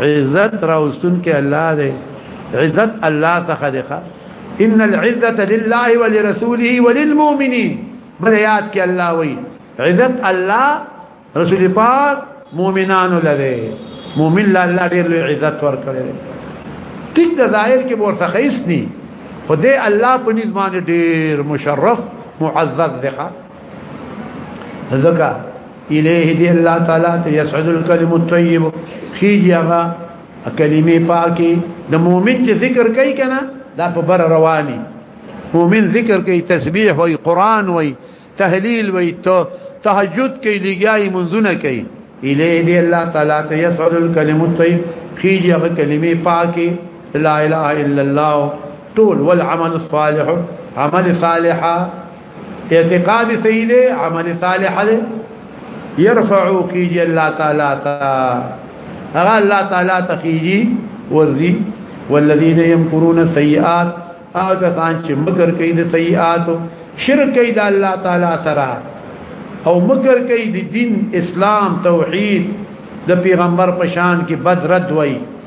عزت راوستون کې الله دی عزت الله څخه دی ان العزه لله ولرسوله وللمؤمنين بریات کې الله وی عزت الله رسول پاک مؤمنانو لره مؤمن له الله ډېر لوی عزت ورکړي ټیک د ظاهر کې ور څخه هیڅ نه خدای الله په نظام ډېر مشرف معزز دی ذکا الیه دی الله تعالی ته یسعد الکلم الطیب خیجی هغه کلمې پاکي د مؤمن چې ذکر کوي کنه دا په بر رواني مؤمن ذکر کوي تسبیح وای قران وای تهلیل وای تو تهجد کوي لګیاي منځونه کوي الیه دی الله تعالی ته یسعد الکلم الطیب خیجی هغه کلمې پاکي لا اله الا الله طول والعمل الصالح عمل صالحه اعتقاد صحیح دی عمل صالح دی يرفعو کیږي الله تعالی تا هغه الله تعالی ته کیږي ورزي والذین یمکرون السیئات او کسان چې مکر کوي د سیئاتو شرک کوي د الله تعالی سره او مکر کوي د دین اسلام توحید د پیغمبر پشان کې بد رد وای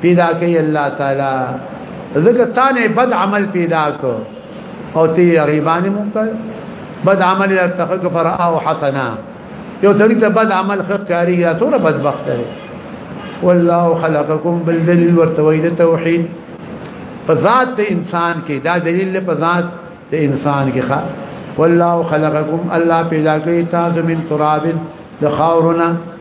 پیدا کوي الله تعالی زګه تانه بد عمل پیدا کو او تی غریبان مونږ بد عمل یا تخک پر او حسنا یو سړی ته بد عمل خط کاری یا تور بدبخت دی والله خلقکم بالدلیل ورتوید توحید په ذات د انسان کې دا دلیل په ذات د انسان کې ښا والله خلقکم الله پیدا کړی تاسو من تراب د خاورنا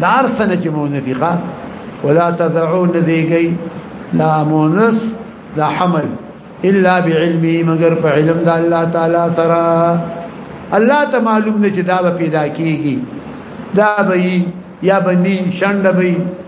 دار سنه چې مونږ دي ښا ولا تدعون ذيغي لا مونس لا حمل الا بعلمه مگر په علم د الله تعالی سره الله ته معلوم نه چې دا به پیدا کیږي دا به یا بني شند به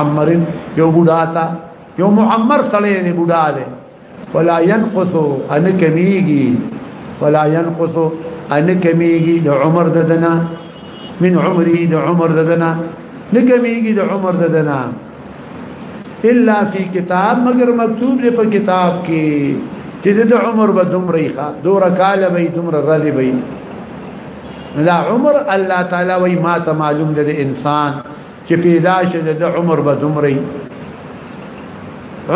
عمر یو بوډا تا یو معمر سړی دی بوډا دی ولا ينقص ان کمیږي ولا ينقص ان کمیږي د عمر ددنا من عمره د عمر ددنا نکمیږي د عمر ددنا الا فی کتاب مگر مکتوب دی په کتاب کې چې د عمر به دومره ښه دوره کال به دومره رضی به لا عمر الله تعالی وای ما ته معلوم ده انسان چې پیدا شه د عمر به دومره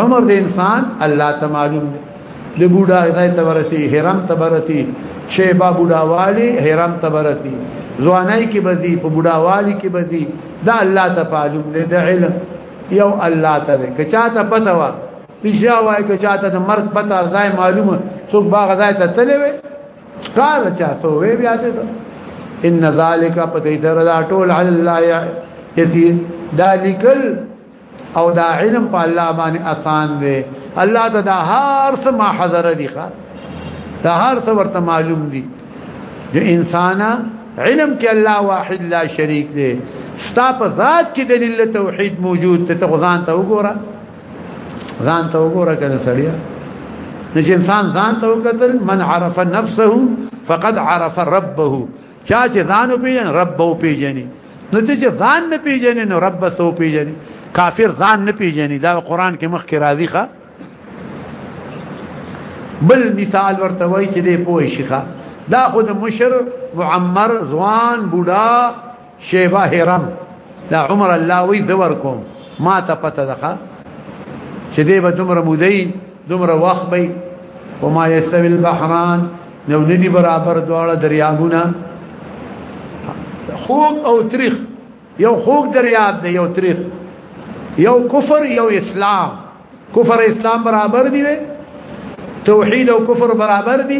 عمر د انسان الله ته معلوم دی د بوډا ځای ته ورتی حرام ته ورتی شیبا بوډا والی حرام ته ورتی ځوانای کې بزی په بوډا والی کې بزی دا الله ته معلوم دی د علم یو الله ته دی که چاته پته وا رښتیا وای که چاته د مرګ پته ځای معلومه څوک باغ ځای ته تلوي کار چا سو وی بیا دې ان ذالک پدې تر دا ټول علی الله یسیر دا لیکل او دا علم په الله باندې آسان دی الله ته دا هر څه ما حضر دي ښا دا هر څه ورته معلوم دي د انسان علم کې الله واحد لا شریک دی ستا په ذات کې دلیل توحید موجود ته غزان ته وګوره ځان ته وګوره کنه سړیا نو چې انسان ځان ته وکتل من عرف نفسه فقد عرف ربه چا چې ځان پیژن رب او پیژني نو چې ځان نه پیژني نو رب سو پیژني کافر ځان نه پیژني دا قران کې مخ کې راځي ښا بل مثال ورته وای چې دی پوه شيخه دا خود مشر معمر ځوان بوډا شیبه هرم دا عمر الله وی دور کوم ما ته پته ده چې دې به دومره مودي دومره وخت به وما يستوي البحران نو ندي برابر دواړه دریابونه خوک او تریخ یو خوک دریاب دی یو تریخ یو کفر یو اسلام کفر اسلام برابر دی توحید او کفر برابر دی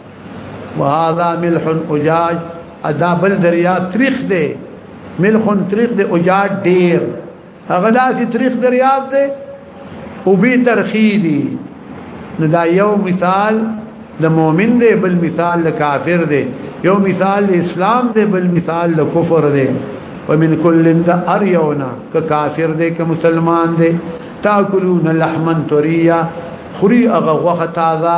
وهذا ملح اجاج ادا بل دریا تریخ دی ملح تریخ دی اجاج ډیر هغه داسې تریخ دریاب دی او به ترخی دی نو دا یو مثال د مؤمن دی بل مثال د کافر دی یو مثال د اسلام دی بل مثال د کفر دی ومن كل ذا اريونا ككافر دي كمسلمان دي تاكلون لحما طريا خري اغه وخت تازه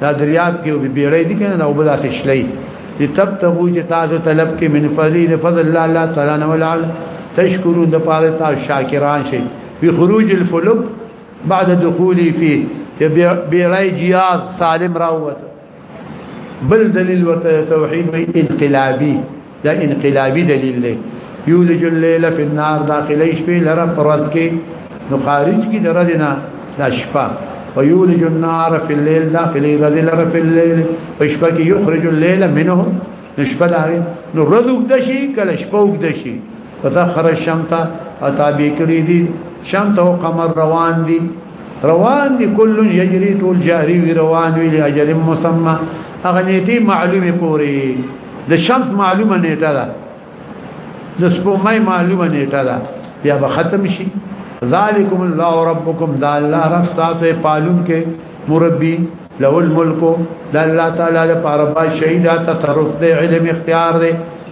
دا دریاب کې وبې بیړې دي کنه او بل اخشلې دي تب ته وو چې تاسو طلب کې من فضیل فضل الله الله تعالی نو ولعل تشکرون د پاره تاسو شاکران شي په خروج الفلک بعد دخولي فيه بیړې جیاد سالم راوته بل دلیل ورته توحید وی انقلابی دا انقلابي دلیل دی یولج الليل فی النار داخلی شپې لره پرد کې نو خارج کې درځنه دا شپه ويولج النار في الليل داخلي رد لره في الليل فشپه کې يخرج الليل منه نشپه داري نو رد وګدشي کله شپه وګدشي وتخر الشمس اتابي کړی دي شمس او قمر روان دي روان دي کل یجری ټول جاری وی روان وی لاجل مسمى هغه نیټه معلومه پوری د شمس معلومه نیټه ده د سپومای معلومه نیټه ده بیا به ختم شي ذالکم الله ربکم دا الله رب تاسو پالون کې مربي له الملک دا الله تعالی لپاره با شهیدا تصرف دی علم اختیار دی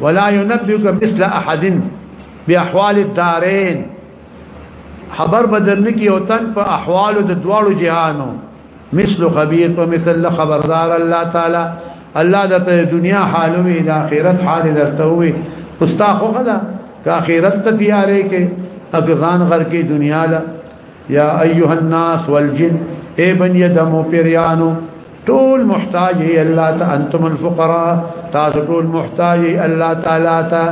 ولا ينبئك مثل احد باحوال الدارين خبر بدل کی او تن په احوال د دواړو جهانو مثل خبير په مثل خبردار الله تعالی الله د په دنیا حالو وی د اخرت حال درته وی استا خو خدا که اخرت ته تیارې کې اګزان غر کې دنیا لا یا ایها الناس والجن اے بنی دمو پیرانو ټول محتاج ای الله ته انتم الفقراء تاسو ټول محتاج ای الله تعالی ته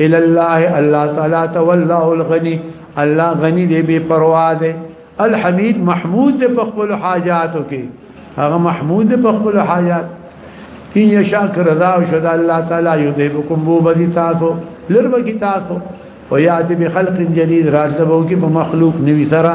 الى الله الله تعالی ته والله الغني الله غني دی بے پروا دی الحمید محمود دی په خپل حاجاتو کې هغه محمود دی په خپل حاجات ان یشاک رضا او شد الله تعالی یذهبکم بو بدی تاسو لربکی تاسو وياتي بخلق جديد راځبو کې په مخلوق نوي سره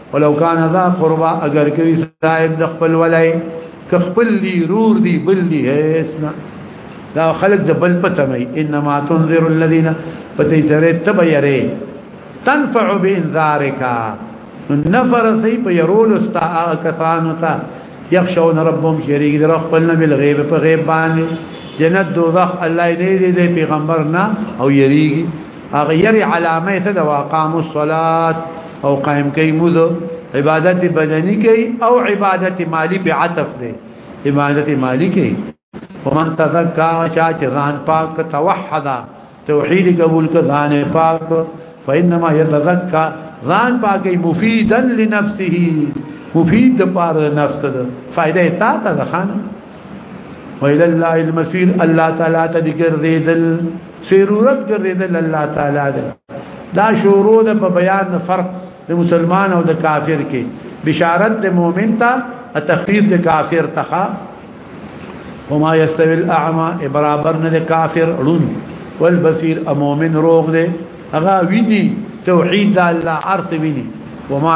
ولو کان ذا قربا اگر کوي صاحب د خپل ولای ک خپل دی رور دی بل دی هیڅنا دا خلق د بل پته مې انما تنذر الذين پته سره تبيره تنفع بانذارك نفر سی په يرول استا کسانو ته يخشون ربهم شريك در خپل نه بل غيب په غيب باندې جنت دوزخ الله دې دې پیغمبر نه او يريږي اغیر علامه ته د واقام الصلات او قائم کوي موذ عبادت بدني کوي او عبادت مالی په عطف دی عبادت مالی کوي ومن تذکا چا چې ځان پاک توحد توحید قبول ک ځان پاک فانما يتذکا ځان پاکي مفیدا لنفسه مفید د پاره نفس ته فائدې تا ته ځخانه وإلى الله المسير الله تعالى تذكر ذل سيرورت ګرځیدل الله تعالى ده دا شروع ده په بیان فرق د مسلمان او د کافر کې بشارت د مؤمن ته تخفیف د کافر ته وما يستوي الاعمى برابر نه د کافر ړون والبصير امومن روغ ده هغه ویني توحید الله عرض ویني وما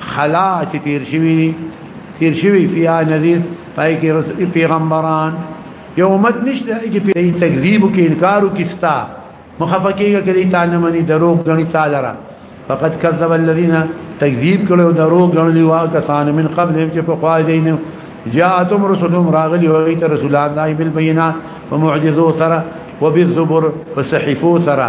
خلا چې تیر شوی دی تیر شوی فیا نذیر پای کې رسول پیغمبران یو امت نشته چې په تکذیب کې انکار وکستا مخفقېږي کړي تعالی منی دروغ غني تعالی را فقد كذب الذين تکذیب کړو دروغ غني وا کسان من قبل چې په خوا دین جاءتهم رسلهم راغلی وغی ته رسولان دای بالبينات ومعجزو سره وبالزبر وصحفو سره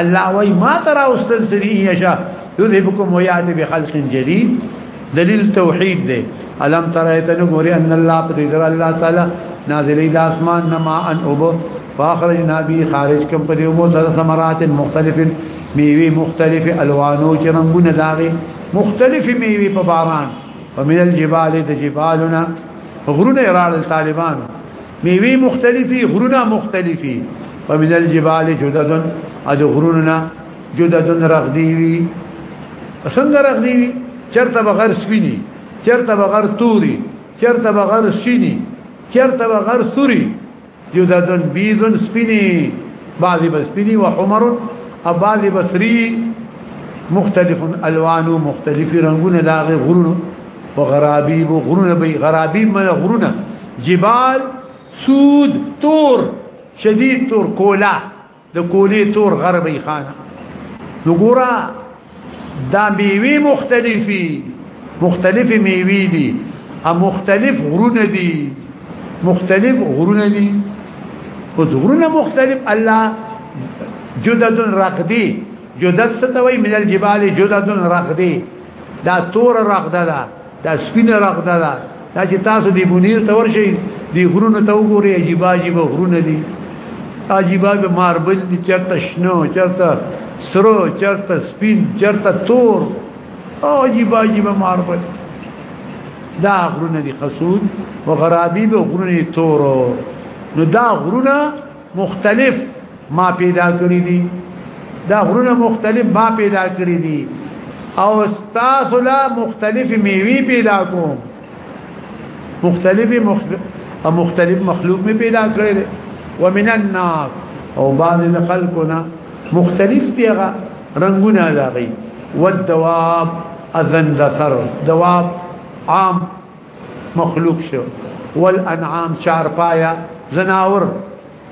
الله وای ما ترا واستل سری یشا یذهبکم ویات بخلق جدید دلیل توحید دی الم ترایت نو ګوري ان الله پر الله تعالی نازل الى اسمان نما ان ابو فاخرجنا به خارج کم په دیو موسر ثمرات مختلف میوه مختلف الوانو چې رنگونه داغي مختلف میوه په باران ومن الجبال د جبالنا غرونه راړل طالبانو میوی مختلفی غرونه مختلفی ومن الجبال جددن اد غروننا جددن رغدیوی څنګه رغدیوی چرته بغیر سپینی چرته بغیر توری چرته بغیر شینی چرته بغیر سوری جددن بیزن سپینی بعضی بسپینی وحمر او بعضی بسری مختلف الوان مختلف رنگونه داغه غرونه وغرابيب غرونه به غرابيب من غرونه جبال سود تور شدید تور کولا د کولې تور غربي خانه وګورا دا میوي مختلفي مختلف میوي دي ا مختلف غرونه دي مختلف غرونه دي او غرونه مختلف الله جدد رقدي جدد ستوي من الجبال جدد رقدي دا تور رغده ده دا سپین رغده ده دا چې تاسو دی بونیر ته ورشي دی غرونه ته وګورئ عجیب عجیب غرونه دي عجیب به ماربل دي چرته شنو چرته سرو چرته سپین چرته تور او عجیب عجیب ماربل دا غرونه دي خسود او غرابي به غرونه تورو نو دا غرونه مختلف ما پیدا کړی دي دا غرونه مختلف ما پیدا کړی دي او تاسو لا مختلف میوي پیدا کوم مختلف مختلف مختلف مخلوق می پیدا کړی دي ومن النار او بعض خلقنا مختلف دیغه رنگونه لاغي والدواب اذن دسر دواب عام مخلوق شو والانعام چارپایا زناور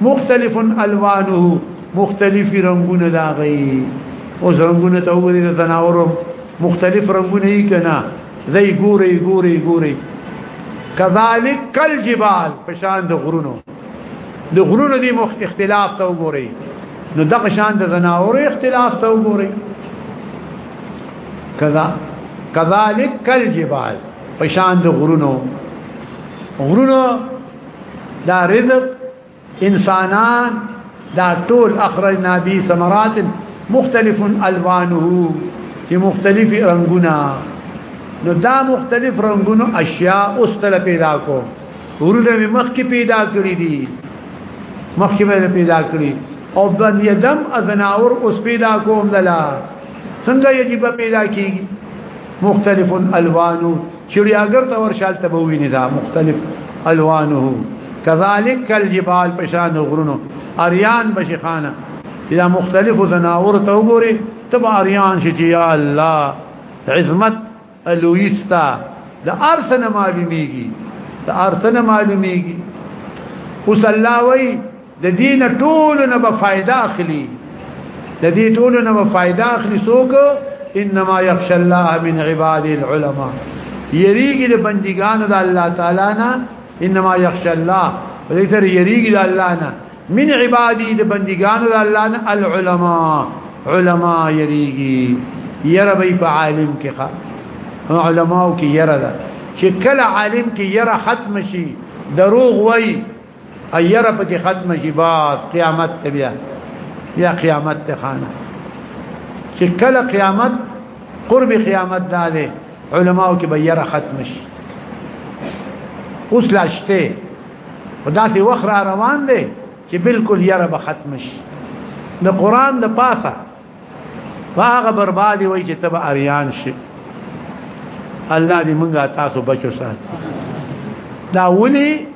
مختلف الوانه مختلف رنگونه دا غي او رنگونه ته وګوري د زناورو مختلف رنگونه یې کنا زي ګوري ګوري ګوري کذالک کل جبال پشان د غرونو د غرونو دی مخ اختلاف ته وګوري نو دغه شان د زناورو اختلاف ته وګوري کذا کذالک کل جبال په شان د غرونو غرونو دا رزق انسانان دا ټول اخرجنا به ثمرات مختلف الوانه چې مختلف رنگونه نو دا مختلف رنگونو اشیاء اوس تل پیدا کو ورونه مخکې پیدا کړی دي مخکې پیدا کړی او بن یدم ازناور اوس پیدا کوم دلا څنګه یجب پیدا کیږي مختلف الوانو چړیاګر ته ورشال ته بوینه دا مختلف الوانه كذلك الجبال پشان غرونو اریان بشخانه اذا مختلف زناور ته وګوري تبع اریان شي یا الله عظمت الویستا د ارسن معلومیږي د ارسن معلومیږي اوس الله وای د دین ټول نه به فائدہ اخلي د دې ټول نه به فائدہ اخلي څوک انما يخشى الله من عباده العلماء یریږي د بندګانو د الله تعالی نه انما يخشى الله ولې تر یریږي د الله نه من عبادی د بندگانو د الله نه العلماء علما یریږي یره به په عالم کې ښه علماء کې یره ده چې کله عالم کې یره ختم شي دروغ وای ایره په کې ختم شي بعد قیامت ته بیا یا قیامت ته خانه چې کله قیامت قرب قیامت ده علماء کې به یره ختم شي اوس لاشته په داسې وخت را روان دی چې بالکل یره به ختم شي د قران د پاسه هغه بربادي وای چې تبع اریان شي الله دې موږ تاسو بچو ساتي دا ولي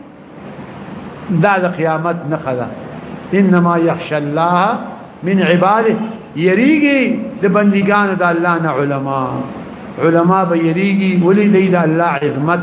دا د قیامت نه خلا انما يخشى الله من عباده يريږي د بندګانو د الله نه علما علما به يريږي ولي د الله عظمت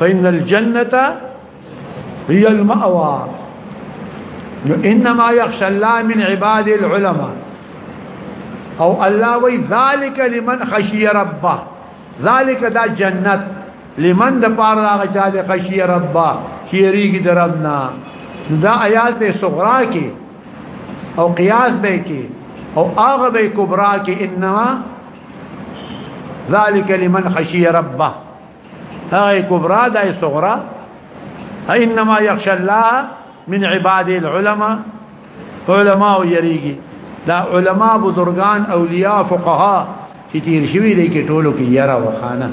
فإن الجنة هي المأوى إنما يخشى الله من عباد العلماء او الله وی ذالک لمن خشی ربه ذالک دا جنت لمن د پار دا غچا د خشی ربه چیریږي دربنا دا آیات په صغرا کې او قیاس به کې او هغه به کبرا کې انما ذالک لمن خشی ربه هاي كبرى داي صغرى انما يخشى الله من عباده العلماء علماء يريقي دا علماء بزرگان اولیاء فقها چې تیر شوی دی کې ټولو کې یرا وخانه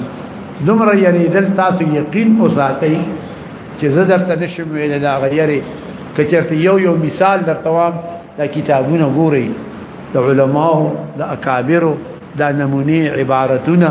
دومره یری دل تاسو یقین اوساتئ چې زه درته نشم ویل دا غیره کچرته یو یو مثال در توام دا کتابونه ګوري د علماو د اکابرو دا نمونه عبارتونه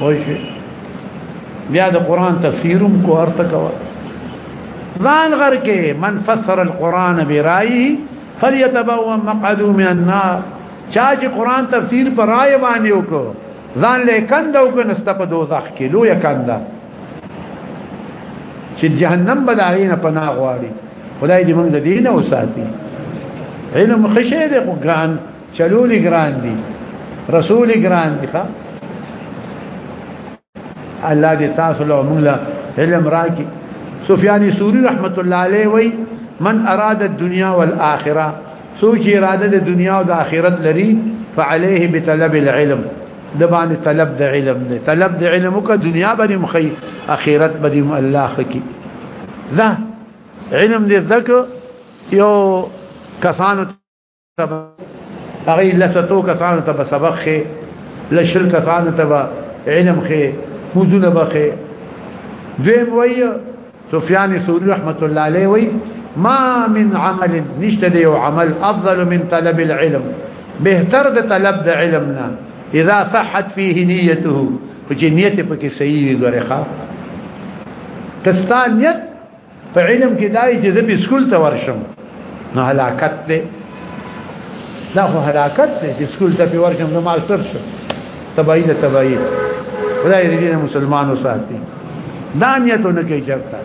وایي بیا د قران تفسیرم کو ارته کوا ځان غر کې من فسر القران برای فليتبوا مقعدو من النار چا چې قران تفسیر پر رائے باندې وکړو ځان له کند او کنسته په دوزخ کې لوی کند چې جهنم به داغې نه پناه غواړي خدای دې موږ د دین او ساتي علم خشه دې خو ګران چلول ګران دي رسول ګران دي ښا الله دې تاسو له موږ له علم راکي سفيان سوري رحمت الله عليه وي من اراد الدنيا والاخره سوچ اراده د دنیا او د آخرت لري فعليه بطلب العلم د باندې طلب د علم دی طلب د علم وک دنیا باندې مخي اخرت باندې الله خکي ذا علم دې ذکر یو کسانو هغه لساتو کسانو ته سبق خې لشل کسانو ته علم خې موذونه بخې دویم وی سفیان ثوری رحمت الله علیه وی ما من عمل نشته دی عمل افضل من طلب العلم بهتر د طلب د علمنا اذا صحت فيه نيته چې نیت پکې صحیح وي ګره ښا کستا نیت په علم کې دای چې زه به سکول ته ورشم نو هلاکت دی دا خو هلاکت دی چې سکول ته په ورشم نو ماستر شم تبعی له تبعی خدای دې نه مسلمانو ساتي دا نیتونه کوي چرته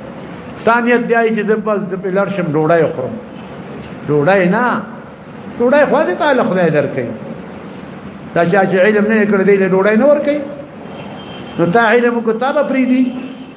ثانیت دی چې زه بس د پلار شم ډوړای خورم ډوړای نه ډوړای خو دې تعالی خدای درکې دا چې علم نه کړ دې ډوړای نه ورکې نو تا علم کو تا به پری دی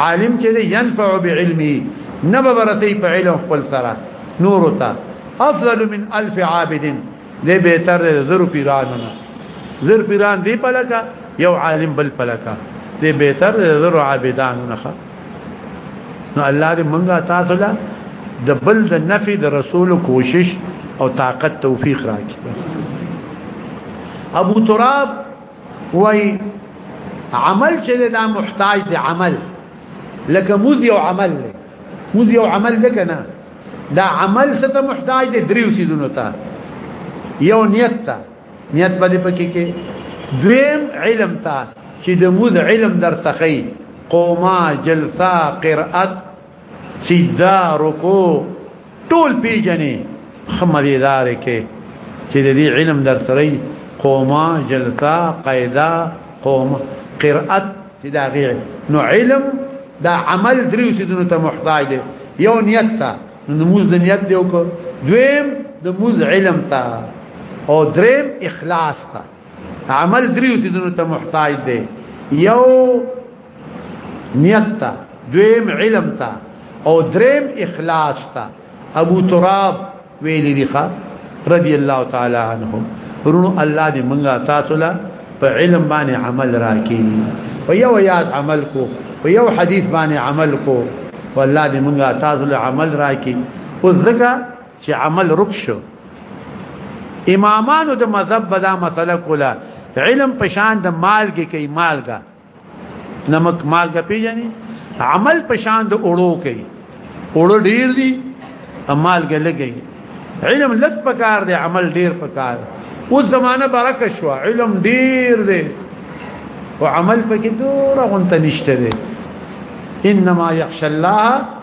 عالم چې ينفع بعلمي نبه برسي په علم خپل سره نور تا افضل من الف عابد دې به تر زر پیرانو نه زر پیران دی پلکا یو عالم بل پلکا دې به تر زر عابدانو نه نو الله دې مونږه تاسو لا د بل د نفي د رسول کوشش او طاقت توفیق راکړي ابو تراب وای عمل چې دا محتاج دی عمل لکه موز یو عمل دی موز یو عمل دی کنه دا عمل څه ته محتاج دی دریو سيزونو ته یو نیت ته نیت باندې پکې کې دویم علم ته چې د موز علم در تخی قوما جلسا قرأت سیدا رکو ټول پیجنې خمدیدار کې چې د دې علم در سره قوما جلسه قاعده قوم قرات چې دا غیر نو علم دا عمل دریو چې دونه ته محتاج دی یو نیت ته نو موږ د نیت دی وکړو دویم د موږ علم ته او دریم اخلاص ته عمل دریو سیدونو ته محتاج دی یو نیت تا دویم علم تا او دریم اخلاص تا ابو تراب ویلی دی خواه رضی الله تعالی عنه ورونو الله دې منګه تاسو لا په علم باندې عمل راکې په یو یاد عمل کو په یو حدیث باندې عمل کو والله دې منګه تاسو له عمل راکې او ځکه چې عمل رک شو امامانو د مذهب بلا مسله کوله علم پشان د مالګه کوي مالګه نمک مالګه پیژني عمل پشان د اوړو کوي اوړو ډیر دي مالګه لګي علم لږ پکار دی عمل ډیر پکار او زمانه برکه شو علم ډیر دی او عمل پکې دوره غونته نشته دی انما يخشى الله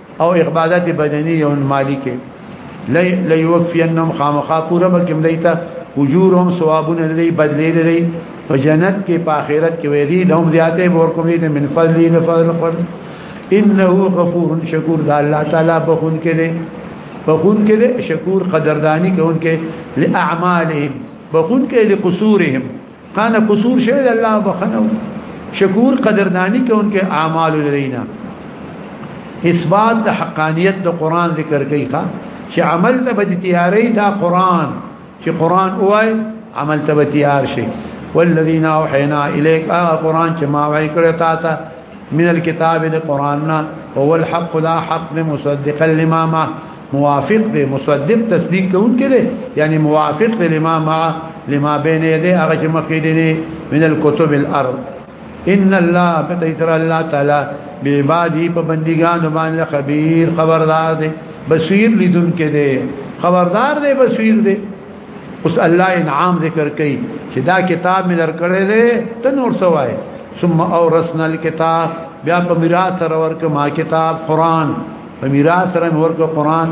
او عبادت بدنی او مالی کې ليوفينهم خامخا پورا بکم دیتا اجورهم ثوابون لري بدلی لري په جنت کې په آخرت کې ویری لهم زیاته ور کوم دې من فضل دې فضل خپل انه غفور شکور دا الله تعالی بخون کې دې بخون کې دې شکور قدردانی کوونکې لاعمالهم بخون کې لقصورهم قانه قصور شوی الله بخنو شکور قدردانی کوونکې اعمال لرینا اثبات د حقانیت د قران ذکر کوي ښا چې عمل ته به تیارې دا قران چې قران وای عمل ته به تیار شي والذین اوحینا الیک هغه قران چې ما وای کړی تا ته من الكتاب د قراننا هو الحق لا حق مصدقا لما ما موافق دی مصدق تصدیق کوونکی دی یعنی موافق دی لما مع لما بین یدی هغه چې مخکې دی من الكتب الارض ان الله بتیتر الله تعالی بعبادی په بندګانو باندې خبير خبردار دی بصیر لیدون کې دی خبردار دی بصیر دی اوس الله انعام ذکر کوي چې دا کتاب مې درکړې دی ته نور سوای ثم اورثنا الكتاب بیا په میراث ورکه ما کتاب قران په میراث سره ورکو قران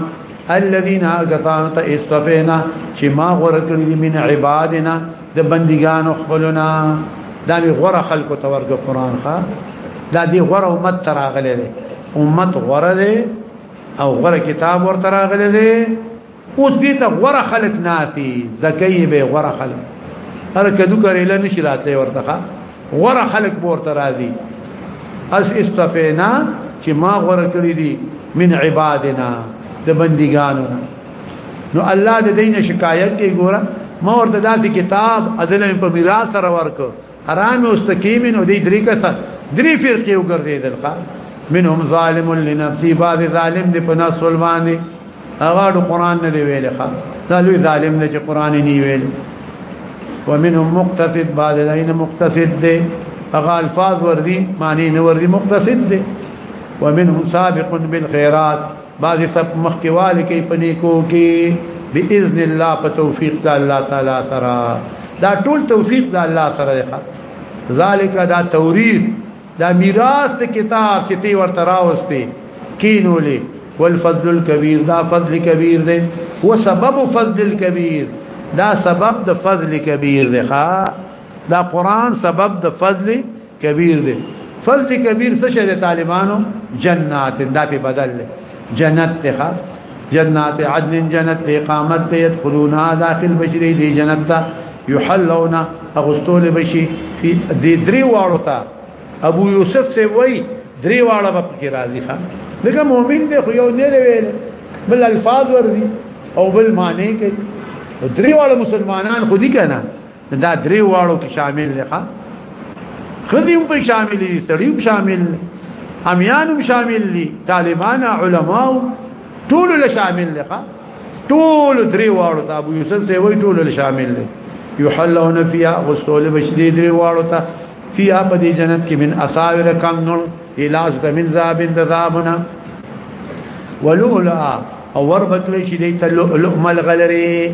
الذين غتان ته استفینا چې ما غوړه کړی دي من عبادنا د بندګانو خپلنا دا می غوړه خلکو ته ورکو قران ښا دا دی غوړه امت تراغله دي امت غوړه دي او غوړه کتاب ورته راغله دي اوس دې ته غوړه خلق ناتي زکیه به غوړه خلق هر کدو کړي نشي راتلې ورته غوړه خلق ورته راځي اس استفینا چې ما غوړه کړی دي من عبادنا د بندګانو نو الله د دین شکایت کوي ګوره ما ورته داسې کتاب ازلم په میراث سره ورکو حرام او استقیم نو دې درې کسه درې فرقې وګرځیدل ښا منهم ظالم لنفسه بعض ظالم دې په نفس باندې هغه د قران نه دی ویل ښا دا لوی ظالم نه چې قران نه ویل ومنهم مقتصد بعض دین مقتصد دې هغه الفاظ وردی معنی نه وردی مقتصد دې ومنهم سابق بالخيرات بعضی سب مخکوالی کی پنیکو کی باذن الله په توفیق د الله تعالی سره دا ټول توفیق د الله سره دی ذالک دا توریث دا میراث کتاب چې تی ورته راوستي کینولې والفضل الكبير دا فضل کبیر دی هو سبب فضل الكبير دا سبب د فضل کبیر دی ښا دا قران سبب د فضل کبیر دی فرض کبیر څه شه طالبانو جنات داتې بدل دی جنت ته جنات عدن جنت اقامت ته يدخلونها داخل بشری دی جنت ته يحلون اغسطول بشي في دي دري واړو ته ابو یوسف سے وای دري واړه په کې راضي ښه دغه مؤمن دی خو یو نه ویل بل الفاظ ور دي او بل معنی کوي دري واړه مسلمانان خو دي کنه دا درې واړو کې شامل دي ښا خدیم په شامل دي سړیم شامل دي امیانم شامل دي طالبان علما ټول له شامل دي ښا ټول درې واړو ته ابو یوسف سی وای ټول له شامل دي یحلون فیها غسول بشدی درې واړو ته فیها په دې جنت کې من اساور کم نور الاس د من ذاب د ذابنا ولولا او وربکلی چې دې ته لؤلؤ ملغلره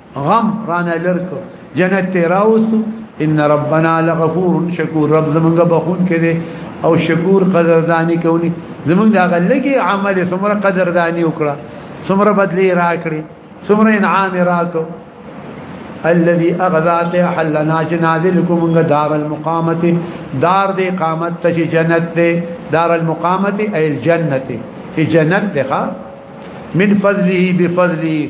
غم رانه لرکو جنت ته راوسو ان ربنا لغفور شکور رب زمونږ بخون کړي او شکور قدردانی کوي زمونږ دا غلګي عمل سمره قدردانی وکړه سمره بدلی راکړي سمره انعام راکو الذي اغذات حلنا جنازلكم من دار المقامه دار دي قامت تش جنت دي دار المقامه اي الجنه في جنت دخا من فضله بفضله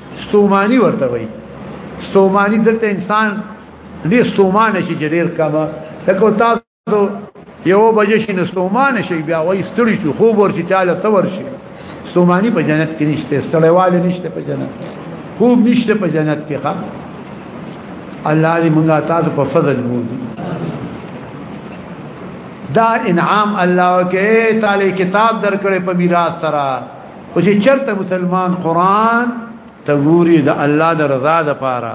ستومانی ورته وي ستومانی دلته انسان دې ستومان شي چې ډیر کم لکه تاسو یو بجې شي نو ستومان شي بیا وای ستړي شو خوب ورشي چاله تور شي ستومانی په جنت کې نشته ستړیواله نشته په جنت خوب نشته په جنت کې ښه الله دې موږ تاسو په فضل موزي دا انعام الله کې تعالی کتاب درکړې په میراث سره او چې چرته مسلمان قران ته ګوري د الله د رضا د پاره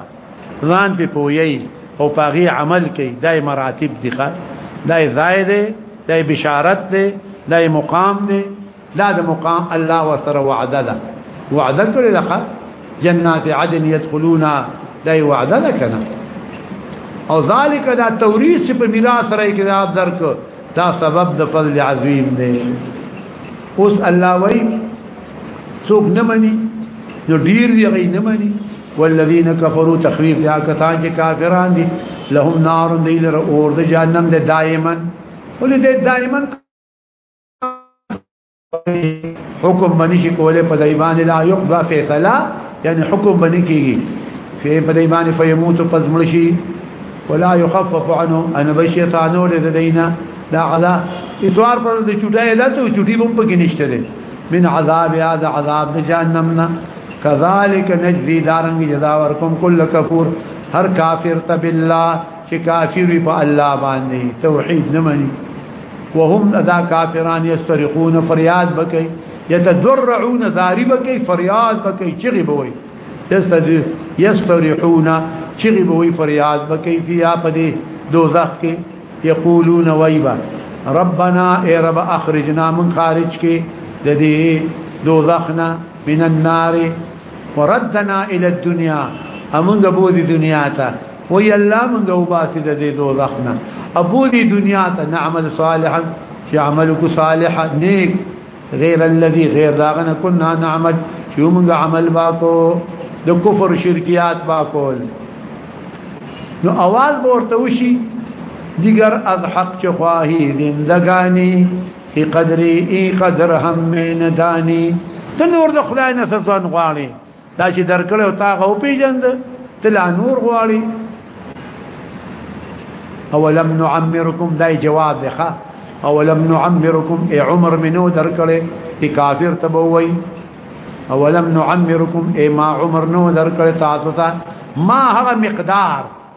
ځان په پوي او پاغي عمل کوي دای مراتب دي ښه دای زائد دای بشارت دي دای مقام دي لا د مقام الله وسره وعده ده وعده کړی ده جنات عدن يدخلون دای وعده ده کنه او ذالک دا توريث په میراث راي کې دا درک دا سبب د فضل عظیم دی اوس الله وای څوک نه مني نو ډیر دی غي نه مني والذین کفروا تخویف یا کسان چې کافران دي لهم نار دیل اور د جهنم د دائما ولې د دائما حکم باندې شي کوله په دای باندې لا يقضى فیصله یعنی حکم باندې کیږي فی په دای باندې فیموت پس مړ شي ولا يخفف عنه انا بشي ثانو لدينا دا علا اتوار پر د چټای لا ته چټي بم پکې نشته دي من عذاب یا د عذاب د جهنم نه كذلك نجزي دارن جزا ورکم كل كفور هر کافر تب الله چې کافر په الله باندې توحید نه مني وهم ادا کافران یسترقون فریاد بکی یتذرعون زاری بکی فریاد بکی چغی بوی یسترحون چغی بوی فریاد بکی فیا پدی دوزخ کی یقولون ویبا ربنا اے رب اخرجنا من خارج کی ددی دوزخنا من النار وردنا الى الدنيا امونږ بوزي دنیا ته وی الله من جو باسد دې دوزخ نه ابو دې دنیا ته نعمل صالحا چې عملک صالحا نیک غیر الذي غیر داغنه كنا نعمل چې موږ عمل باکو د کفر شرکیات باکول نو اواز ورته وشي دیگر از حق چه خواهی زندگانی کی قدری ای قدر هم ندانی تنور د خدای نه ستون غواړي دا چې درکړې او تا غو پیجند تلا نور غواړي اولم نعمرکم دای جواب ده اولم نعمرکم ای عمر منو درکړې ای کافر تبوي اولم نعمرکم ای ما عمر نو درکړې تاسو ته ما هغه مقدار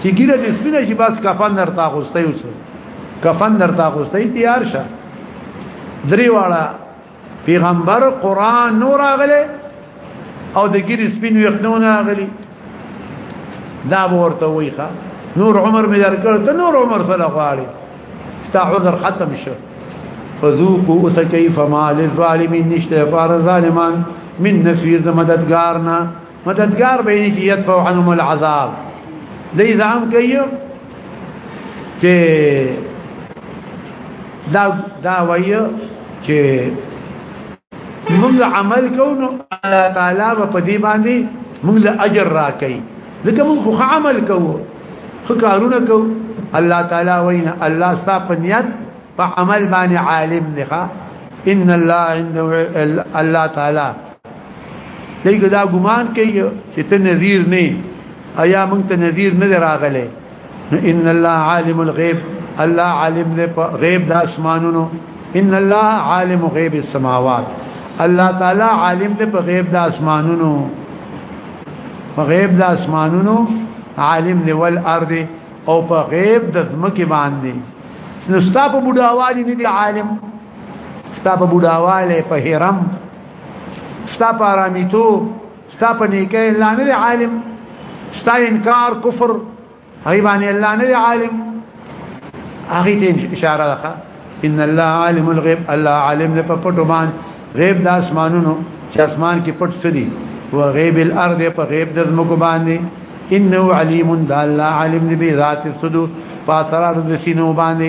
چې ګیره دې سپینه شي بس کفن درته غوستې اوس کفن درته غوستې تیار شه درې واړه پیغمبر قران نور اغله او د ګیره سپین وختونه اغلي دا ورته ویخه نور عمر مې درکړ ته نور عمر سره غواړي ستا عذر ختم شو فذوقوا وسكيف ما للظالمين نشته فار ظالمان من نفير مددگارنا مددگار به نه کیت فو عنهم العذاب دې ځان کوي چې دا دا وایي چې موږ عمل کوو نو الله تعالی په دې باندې موږ له اجر راکړي لکه موږ خو عمل کوو خو کارونه کوو الله تعالی وینا الله ستا په نیت په عمل باندې عالم نه ان الله عنده الله تعالی دغه دا ګمان کوي چې ته نذیر نه ایا مونږ ته نذیر نه راغله ان الله عالم الغیب الله عالم دې په غیب د اسمانونو ان الله عالم غیب السماوات الله تعالی عالم دې په غیب د اسمانونو په غیب د اسمانونو عالم دې ول ارض او په غیب د ځمکه باندې نو ستا په بډاوالي نه دي عالم ستا په بډاواله په هرم ستا په آرامیتو ستا په نیکه الله نه عالم ستا انکار کفر هغه باندې الله نه عالم هغه ته اشاره ده ان الله عالم الغيب الله عالم نه په پټو باندې غیب د اسمانونو چې اسمان کې پټ سدي او غیب الارض په غیب د زمکو باندې انه علیم د الله عالم دی ذات الصدور فاثرات السینو باندې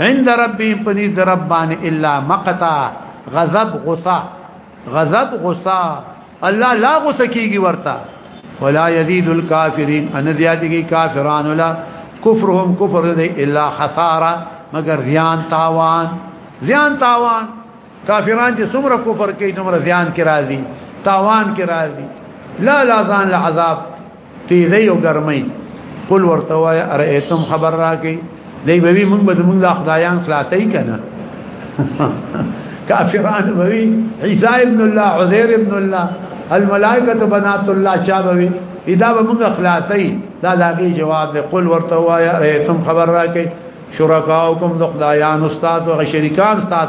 عند ربي پني دربان الا مقتا غضب غصه غضب غصه الله لا غصه کیږي ورته ولا يزيد الكافرين ان زيادږي کافران لا كفرهم كفر دي الا خساره مگر زیان تاوان زیان تاوان کافران چې څومره کفر کوي دومره زیان کې راځي تاوان کې راځي لا لا ځان له عذاب تیزی او ګرمۍ قل ورته وای ارئیتم خبر راکې دی به موږ به موږ د خدایان خلاصې کنه کافران وی عیسی ابن الله عزیر ابن الله الملائکه بنات الله شابوی ادا به موږ خلاصې دا لاغي جواب دی قل ورته وای ارئیتم خبر راکې شرکاوکم د خدایان استاد او شریکان استاد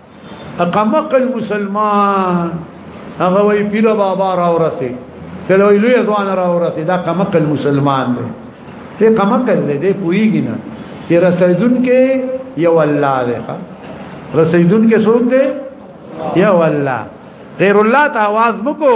اقامه قل مسلمان هغه وی پیر بابا را ورسه کله وی لوی ځوان را ورسه دا قامه قل مسلمان دی ته قامه قل دی پویږي نه چې رسیدون کې یو الله دی رسیدون کې څوک دی یو الله غیر الله ته आवाज مکو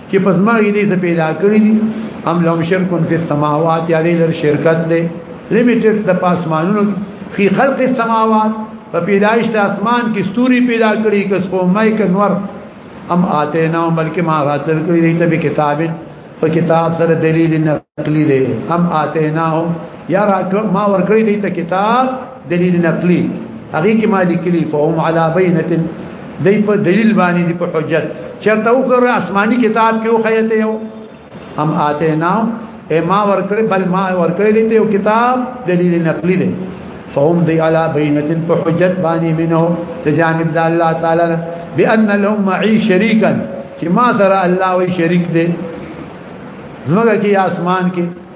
چې پس ما دې څه پیدا کړی دي هم لهم شرکون فی السماوات یا دې لر شرکت دې لیمیټډ د پاسمانونو فی خلق السماوات په پیدایش د اسمان کې ستوري پیدا کړی کس خو مې ک نور ام آتے نه بلکې ما غاتل کړی دې ته به کتاب په کتاب سره دلیل نقلی دې ام آتے نه یا را ما ور کړی دې ته کتاب دلیل نقلی هغه کې ما لیکلی فهم علی بینه دای په دلیل باندې دی په حجت چرته وکړه آسماني کتاب کې وخیته یو هم آتے نا اے ما ورکړې بل ما ورکړې دې یو کتاب دلیل نقلی دی فهم دی علی بینه په حجت باندې منه جانب د الله تعالی بان لهم معي شریکا چې ما سره الله وی شریک دی زمګه کې اسمان کې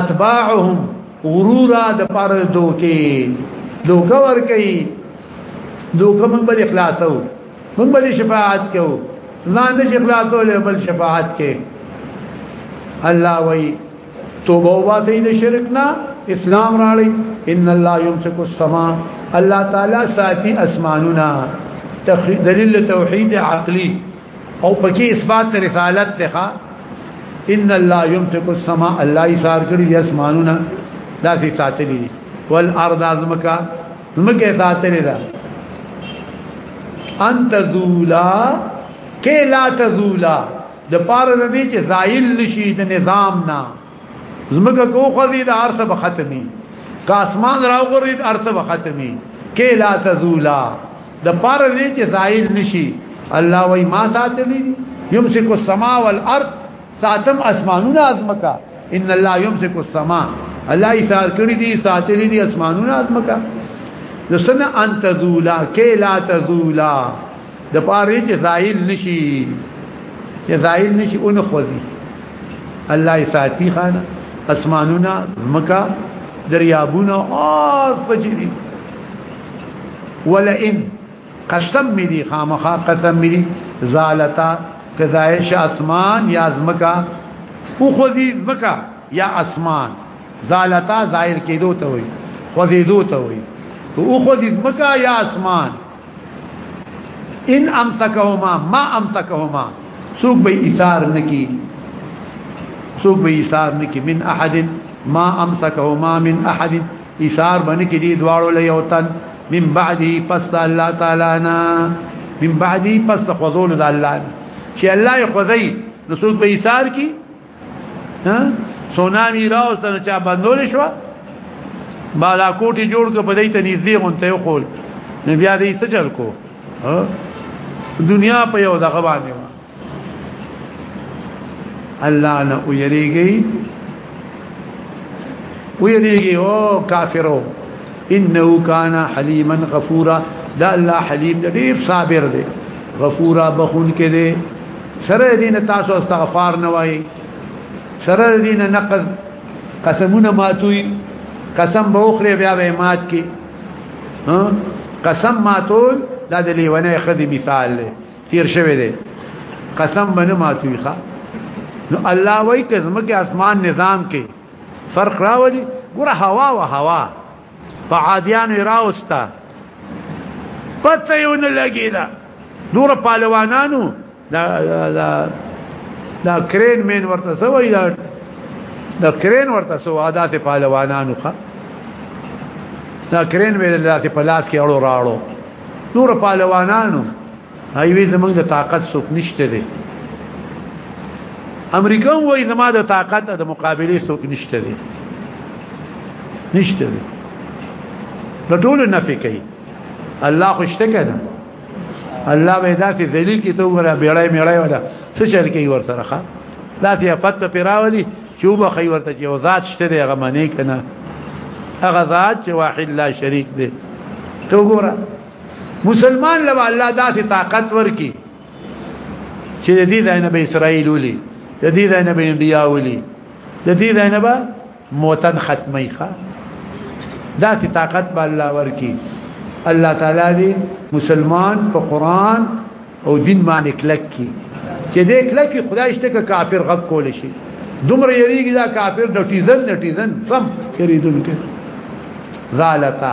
اتباعهم غرورا د پاره دوکي دوکه ور کوي دوکه من بل اخلاصو من بل شفاعت کو ما نه اخلاصو له بل شفاعت کې الله وای توبه واسي د شرک نه اسلام راړي ان الله يمسك السما الله تعالی ساتي اسمانونه دلیل توحید عقلی او پکې اثبات رسالت ته ان الله يمسك السماء الله يسار کړی د اسمانونو داسې ساتلی دي والارض ازمکا زمکه ساتلی ده انت ذولا کې لا تزولا د پاره د دې چې زایل نشي د نظام نه زمګه کو خو دې د ارث به ختمي که اسمان راو غوري د ارث به ختمي کې لا تزولا د پار دې چې زائل نشي الله وای ما ساتلی يمسك السماء والارض ساتم اسمانونه ازمکا ان الله يمسك السماء الله یې سار کړی دي ساتلی دي اسمانونه ازمکا نو سنه ان تزولا کې لا تزولا د پاره چې زائل نشي چې زائل نشي اون خوځي الله یې ساتي خانه اسمانونه زمکا دریابونه اوس پچې ولئن قسم می دی خامخا قسم می دی زالتا کذایش اسمان یا زمکا او خوځي زمکا یا اسمان زالتا زائل کېدو ته وي خوځېدو ته وي او خوځي زمکا یا اسمان ان امسکهما ما امسکهما سوق به ایثار نکی سوق به ایثار نکی من احد ما امسکهما من احد ایثار باندې کې دي دواړو له یو تن من بعدي پس الله تعالی نا من بعدي پس خذول الله چې الله یې خذي نو سوق به ایثار کی ها سونامي راوست نو چا بندول شو بالا کوټي جوړ کو په دې ته نږدې غونته یو خول نو بیا دې څه چل کو دنیا په یو دغه باندې الله نه ویریږي ویریږي او کافرو انه کان حلیما غفورا دا الله حلیم دی ډیر صابر دی غفورا بخون کې دی سره دین تاسو استغفار نه وای سره دین نقض قسمونه ماتوي قسم به اخره بیا به مات کی قسم ماتول دا د لیونه خدي مثال دی تیر شوی دی قسم باندې ماتوي ښا نو الله وای کزمه کې اسمان نظام کې فرق راولي ګره هوا او هوا په عادیان راوستا پته یو نه لګی دا نور پهلوانانو دا دا دا کرین مین ورته سوې دا دا کرین ورته سو عادت پهلوانانو ښه دا کرین ویل دا په لاس کې اړو راړو نور پهلوانانو هایوی زمونږ د طاقت څوک نشته دی امریکا وای زما د طاقت د مقابله څوک نشته دی نشته دی د ټول نفي کوي الله خوشته کنه الله به ذاتي ذلیل کی ته وره بیړای میړای ولا څه چل کوي ور سره ښا ذاتي افت پیراولي چوبه خي ورته چې ذات شته دی هغه منی کنه هغه ذات چې واحد لا شریک دی تو ګوره مسلمان له الله داسې طاقت ورکي چې د دې ځای نه به اسرائیل ولي د دې ځای نه به انډیا ولي د دې ځای نه به موتن ختمي ښه داسې طاقت به الله ورکي الله تعالی دې مسلمان په قران او دین باندې کلک کی چې دې کلک خدای شته کافر غب کول شي دومره یریږي دا کافر د ټیزن د ټیزن سم کریدونکو ذالتا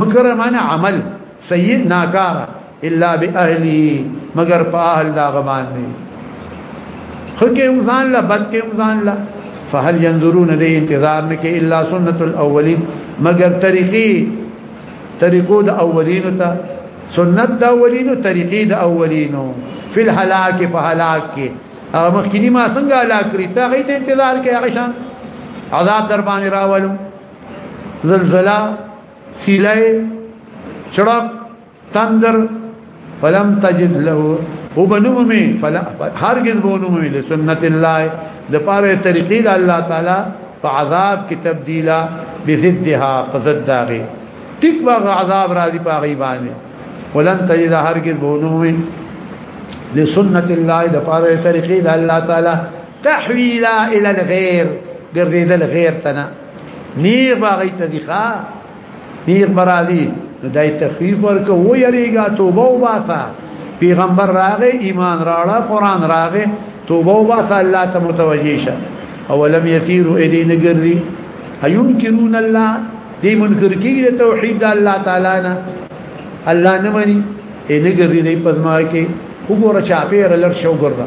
مکر معنی عمل سیئ ناکار الا باهلی مگر په اهل دا غمان دی خکه امزان لا بد کې امزان لا فهل ينظرون دې انتظار نه کې الا سنت الاولین مگر طریقې طریقو د اولینو ته سنت د اولینو طریقې د اولینو فی الهلاک فهلاک کې هغه مخکینی ما څنګه هلاک کړی ته غي ته انتظار کې هغه شان عذاب در باندې راولم زلزلہ سیلہ چڑک تندر فلم تجد له هو بنومي فلا هرگز بنومي لسنت الله د پاره طریقې د الله تعالی په عذاب کې تبديلا بضدها قصد داغه ټیک باغ عذاب راځي په غي باندې ولن تجد هرگز بنومي لسنت الله د پاره طریقې د الله تعالی تحویلا الى الغیر ګرځیدل غیر تنا نیر باغی ته دی ښا نیر برادی دای تخفیف ورکو و یریګا توبه و باسا پیغمبر راغه ایمان راړه قران راغه توبه و باسا الله ته متوجی شه اولم یسیرو ایدی نګری ایمکنون الله دی منکر کیږي توحید الله تعالی نه الله نه مني اې نګری دی پزما کې وګوره چا پیر لړ شو ګرځه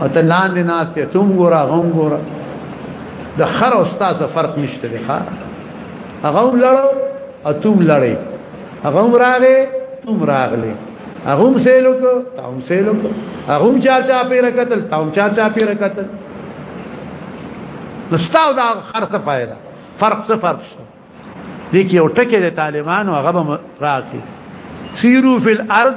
او ته لاندې ناشته ته وګوره هغه وګوره د خر او استاد فرق نشته دی ښا هغه لړو او ته لړې هغه راغې ته راغلې هغه هم سیلو کو ته هم سیلو کو هغه هم چار چا پیره قتل ته هم چار چا پیره قتل نستاو دا خر څه فائدہ فرق څه فرق شته دي کې یو ټکی د طالبانو هغه راکې سیرو فی الارض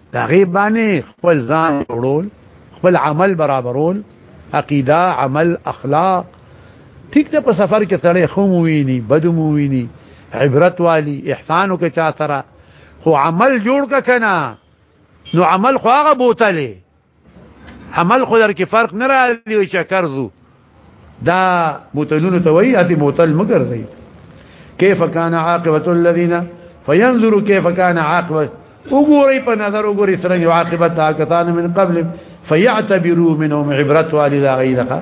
دا غي باندې خپل ځان جوړول خپل عمل برابرول عقیده عمل اخلاق ټیک ته په سفر کې سړی خو مو ویني بد مو ویني عبرت والی احسانو کې چا سره خو عمل جوړ کنه نو عمل خو هغه بوتلې عمل خو در کې فرق نه راځي چې کرزو دا متلونه ته وایي اته متل مګر دی كيف كان عاقبه الذين فينظروا كيف كان عاقبه وګوري په نظر وګوري سره یو عاقبت کتان من قبل فيعتبروا منهم عبرت والي لا غيرها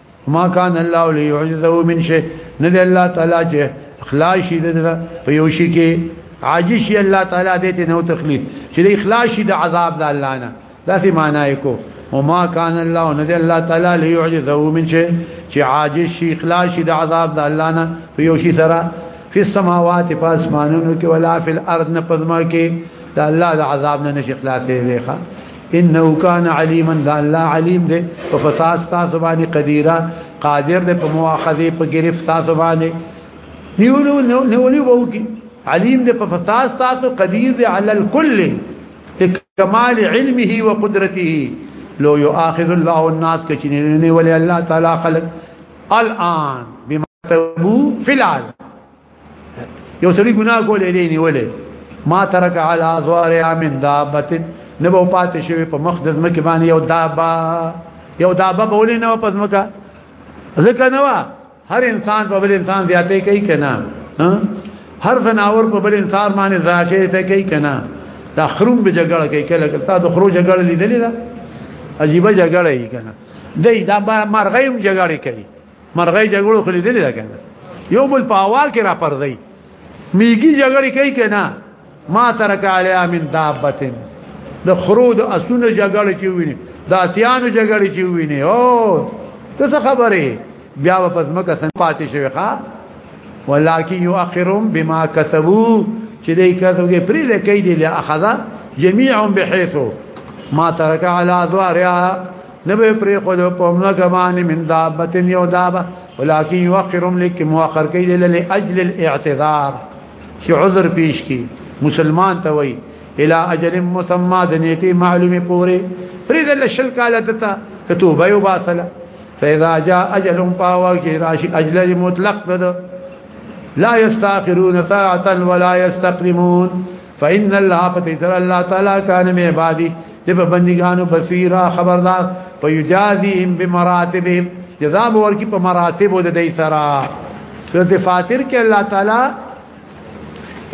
ما کان الله ليعجزه من شيء نه دی الله تعالی چې اخلاصي د په یو شي کې عاجز شي الله تعالی دې ته نو تخلیق چې د اخلاصي د عذاب د الله نه داسې معنی کو وما كان الله نه دی الله تعالی ليعجزه من شيء چې عاجز شي اخلاصي د عذاب د الله نه په یو شي سره فی السماوات پاسمانونو کې ولا فی الارض نه پزما کې د الله د عذاب نه نشي خلاصې دی ښا انه کان علیما دا الله علیم دې په فساد تاسو باندې قدیرا قادر دې په مواخذه په گرفت تاسو باندې نیولو نیولو وو کی علیم دې په فساد تاسو قدیر دې علی الکل کمال علمه وقدرته لو يؤاخذ الله الناس كچنين ولي الله تعالى خلق الان بما تبو في العالم یو سړي ګناه کولې دی نیولې ما ترک علی ازوار من دابت نبو پاتې شوی په مخ د زمکه باندې یو دابا یو دابا بولې نه په زمکه ځکه نو هر انسان په بل انسان زیاتې کوي کنه هر زناور په بل انسان باندې زیاتې ته کوي کنه دا خروم به جګړه کوي کله کله تا د خرو جګړه لیدلې ده عجیب جګړه یې کنه دای دا مرغیم جګړه کوي مرغۍ جګړو خلې دي دا کنه یو بل په اوال کې را پردی میګي جګړې کوي کنه ما ترک علی من دابتن د خرود اسونه جګړې کې ویني د اتیانو جګړې کې ویني او ته څه خبره بیا په ځمکه سن پاتې شوی ښا ولکن یؤخرهم بما کسبوا چې دې کسب کې پرې ده کې دې له اخذ جميعهم بحيث ما ترك على ادوارها نبه پرې خو د پومنه کمانه من دابت یو دابه ولکن یوخرم لک مؤخر کید ل اجل الاعتذار چې عذر پیش کی مسلمان ته وای الى اجل مسمى د نیټه معلومه پوره پرې د شل کاله دته کتوبه یو باسله فاذا جاء اجل پاوا کې راشي اجل مطلق ده لا يستاخرون ساعه ولا يستقدمون فإن الله فتذر الله تعالی کان می عبادی دې په بندګانو بصیرا خبردار فیجازیهم بمراتبهم جزاء ور کی په مراتب د دې سره سورته فاتر کې الله تعالی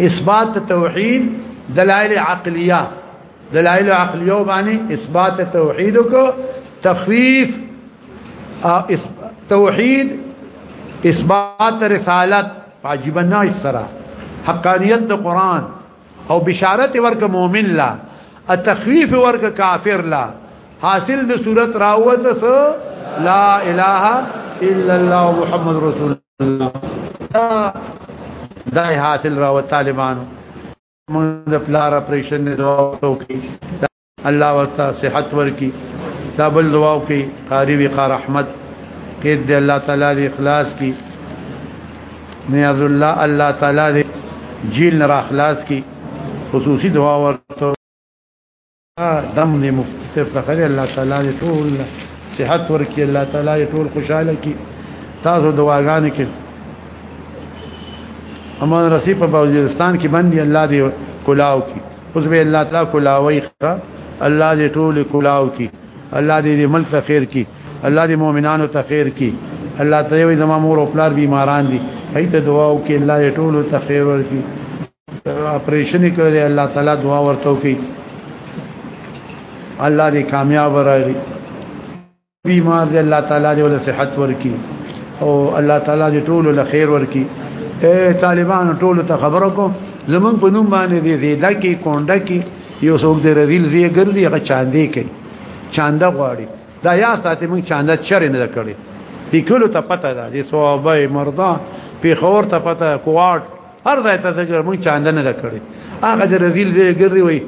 اثبات توحید دلائل عقلیه دلائل عقلیه باندې اثبات توحید کو تخفیف توحید اثبات رسالت په عجیب ناج سره حقانیت د قران او بشارت ورک مؤمن لا التخفيف ورک کافر لا حاصل د صورت راوته س لا اله الا الله محمد رسول الله دا حاصل راو طالبانو موږ د پلار اپریشن نه دوه کوي الله ورته صحت ورکی دا بل دعا کوي قاری وی قار احمد کې دې الله تعالی دې اخلاص کی نیاز الله الله تعالی دې جیل نه اخلاص کی خصوصي دعا ورته دم دې مفتر څخه الله تعالی دې ټول صحت ورکی الله تعالی دې ټول خوشاله کی تاسو دعاګانې کې امان رسی په بلوچستان کې باندې الله دې کلاو کی اوس به الله تعالی کولاوي ښه الله دې ټول کولاو کی الله دې دې ملک ته خیر کی الله دې مؤمنانو ته خیر کی الله ته وي زمو مور او پلار بیماران دي هیت دعا او کې الله دې ټول ته خیر ورکړي اپریشن کړی الله تعالی دعا ورته کوي الله دې کامیاب راوړي بیمار دی الله تعالی دې ول صحت ورکي او الله تعالی دې ټول له خیر ورکي اے طالبان ټول ته خبرو کو زمون په نوم باندې دې زیدا کې کونډه کې یو څوک دې رزیل زی ګرځي هغه چاندې کې چاندا غواړي دا یا ساتي موږ چاندا چر نه کړی دې کلو ته پته ده دې صوابه مردا پیښور ته پته کوارت هر ځای ته ذکر مونږ چاندنه لکړي هغه د رزیل دی ګرځي وي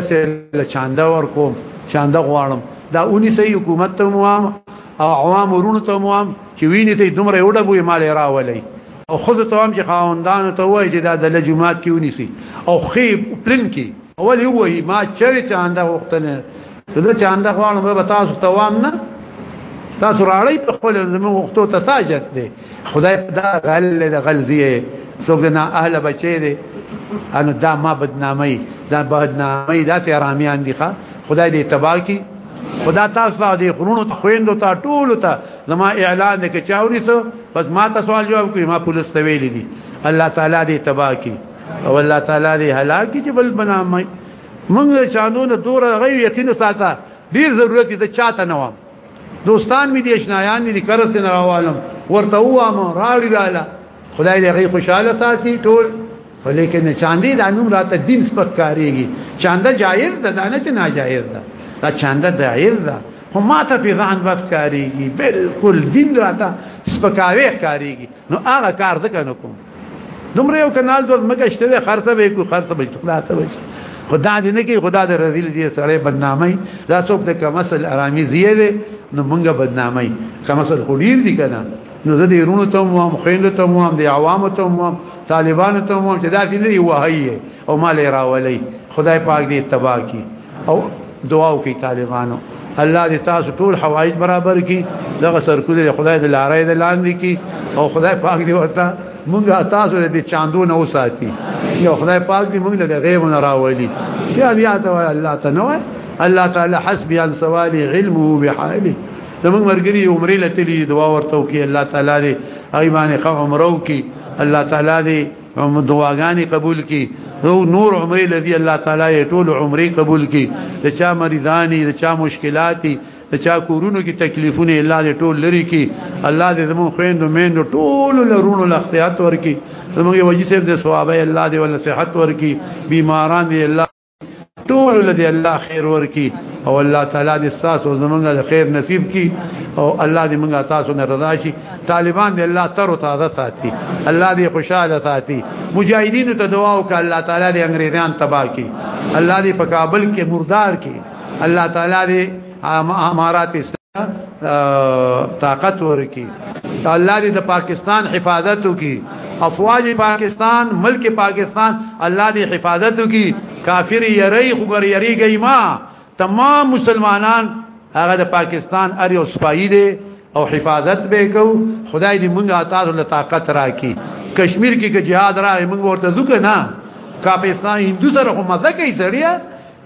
سره چاندا ورکو چاندا غواړم دا اونې سي حکومت ته موام او عوام ورونو ته موام چې ویني ته دومره وړه بوې مال راولي او خود ته هم چې خاوندان ته وایي چې دا د لجمات کې ونی سي او خي پلن کې اول یو وایي ما چرې چاندا وختنه زه چاندا غواړم به تاسو توام نه تاسو راړی په خپل زموږ وختو ته ساجت دي خدای دا غل د غل دی څوک نه اهل بچی دی ان دا ما بدنامي دا بدنامي دا ته رامیان دي ښا خدای دې تبا کی خدا تاسو دې خرونو ته خويندو ته ټول ته زما اعلان دې کې چاوري سو بس ما ته سوال جواب کوي ما پولیس ته ویلي دي الله تعالی دې تبا کی او الله تعالی دې هلاکی چې بل بنامي موږ شانو نه دور غي یقین ساته ډیر ضرورت دې چاته نه وام دوستان می دیش نایان می کرت نه راوالم ورته وامه راړی رااله خدای دې غي خوشاله ساتي ټول ولیکن چاندي د انوم راته دین سپک کاریږي چاندا جایز ده دانه چې ناجایز ده دا چاندا جایز ده هم ماته په ځان بد کاریږي بالکل دین راته سپکاوي کاریږي نو هغه کار ځکه نکوم دومره یو کانال د مکه شته خرڅه به کو خرڅه به چکلاته وي خدا دې نه کوي خدا دې رضی دې سړی بدنامي دا څوک د کمسل ارامي زیه دې نو مونږه بدنامي کمسل خډیر دي کنه نو زه دې رونو ته مو هم خويند ته مو هم دې عوام ته مو هم طالبان ته مو هم چې دا دې نه وایي او مال راولي خدای پاک دې تباہ کړي او دعا وکي طالبانو الله دې تاسو ټول حوایج برابر کړي دغه سرکوزه دې خدای دې لارې دې لاندې کړي او خدای پاک دې وتا مونږه تاسو دې چاندو نه وساتي یو خدای پاک دې مونږ له غیب نه راولي یا بیا ته الله ته نو الله تعالی حسبي ان سوالي علمه بحاله زمون مرګري عمرې لته دعا ورته وکي الله تعالی دې ایمان خو عمرو کې الله تعالی دې هم دعاګانې قبول کی او نور عمرې لذي الله تعالی ټول عمرې قبول کی د چا مریضانی د چا مشکلاتي د چا کورونو کې تکلیفونه الله دې ټول لري کی الله دې زمو خويند مین ټول لرونو لختيات ورکی زمو وجې سر دې ثوابه الله دې ول صحت ورکی بیماران دې الله ټول لدی الله خیر ورکی او الله تعالی دې تاسو زمونږ د خیر نصیب کی او الله دې موږ تاسو نه رضا شي طالبان دې الله تر تازه ساتي الله دې خوشاله ساتي مجاهدینو ته دعا وکړه الله تعالی دې انګریزان تباہ کی الله دې په کابل کې مردار کی الله تعالی دې امارات اسلام طاقت ورکی الله دې د پاکستان حفاظت وکي افواج پاکستان ملک پاکستان الله دې حفاظت وکي کافر یری خو ګر یری گئی ما تمام مسلمانان هغه د پاکستان اری او سپایی دي او حفاظت به کو خدای دې مونږه تاسو له طاقت راکې کشمیر کې کې jihad راغی مونږ ورته ځکه نه کاپستان هندو سره هم مزه کوي سړیا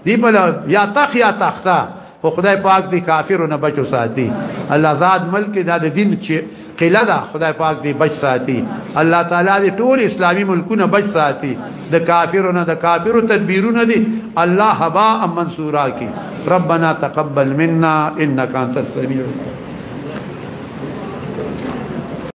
دی بل یا تخ یا تختا خو خدای پاک دی کافر نه بچو ساتي الله زاد ملک دا د دین چې قله دا خدای پاک دی بچ ساتي الله تعالی دی ټول اسلامی ملکونه بچ ساتي د کافر نه د کافر تدبیرونه دي الله هبا منصورا کی ربنا تقبل منا انك انت السميع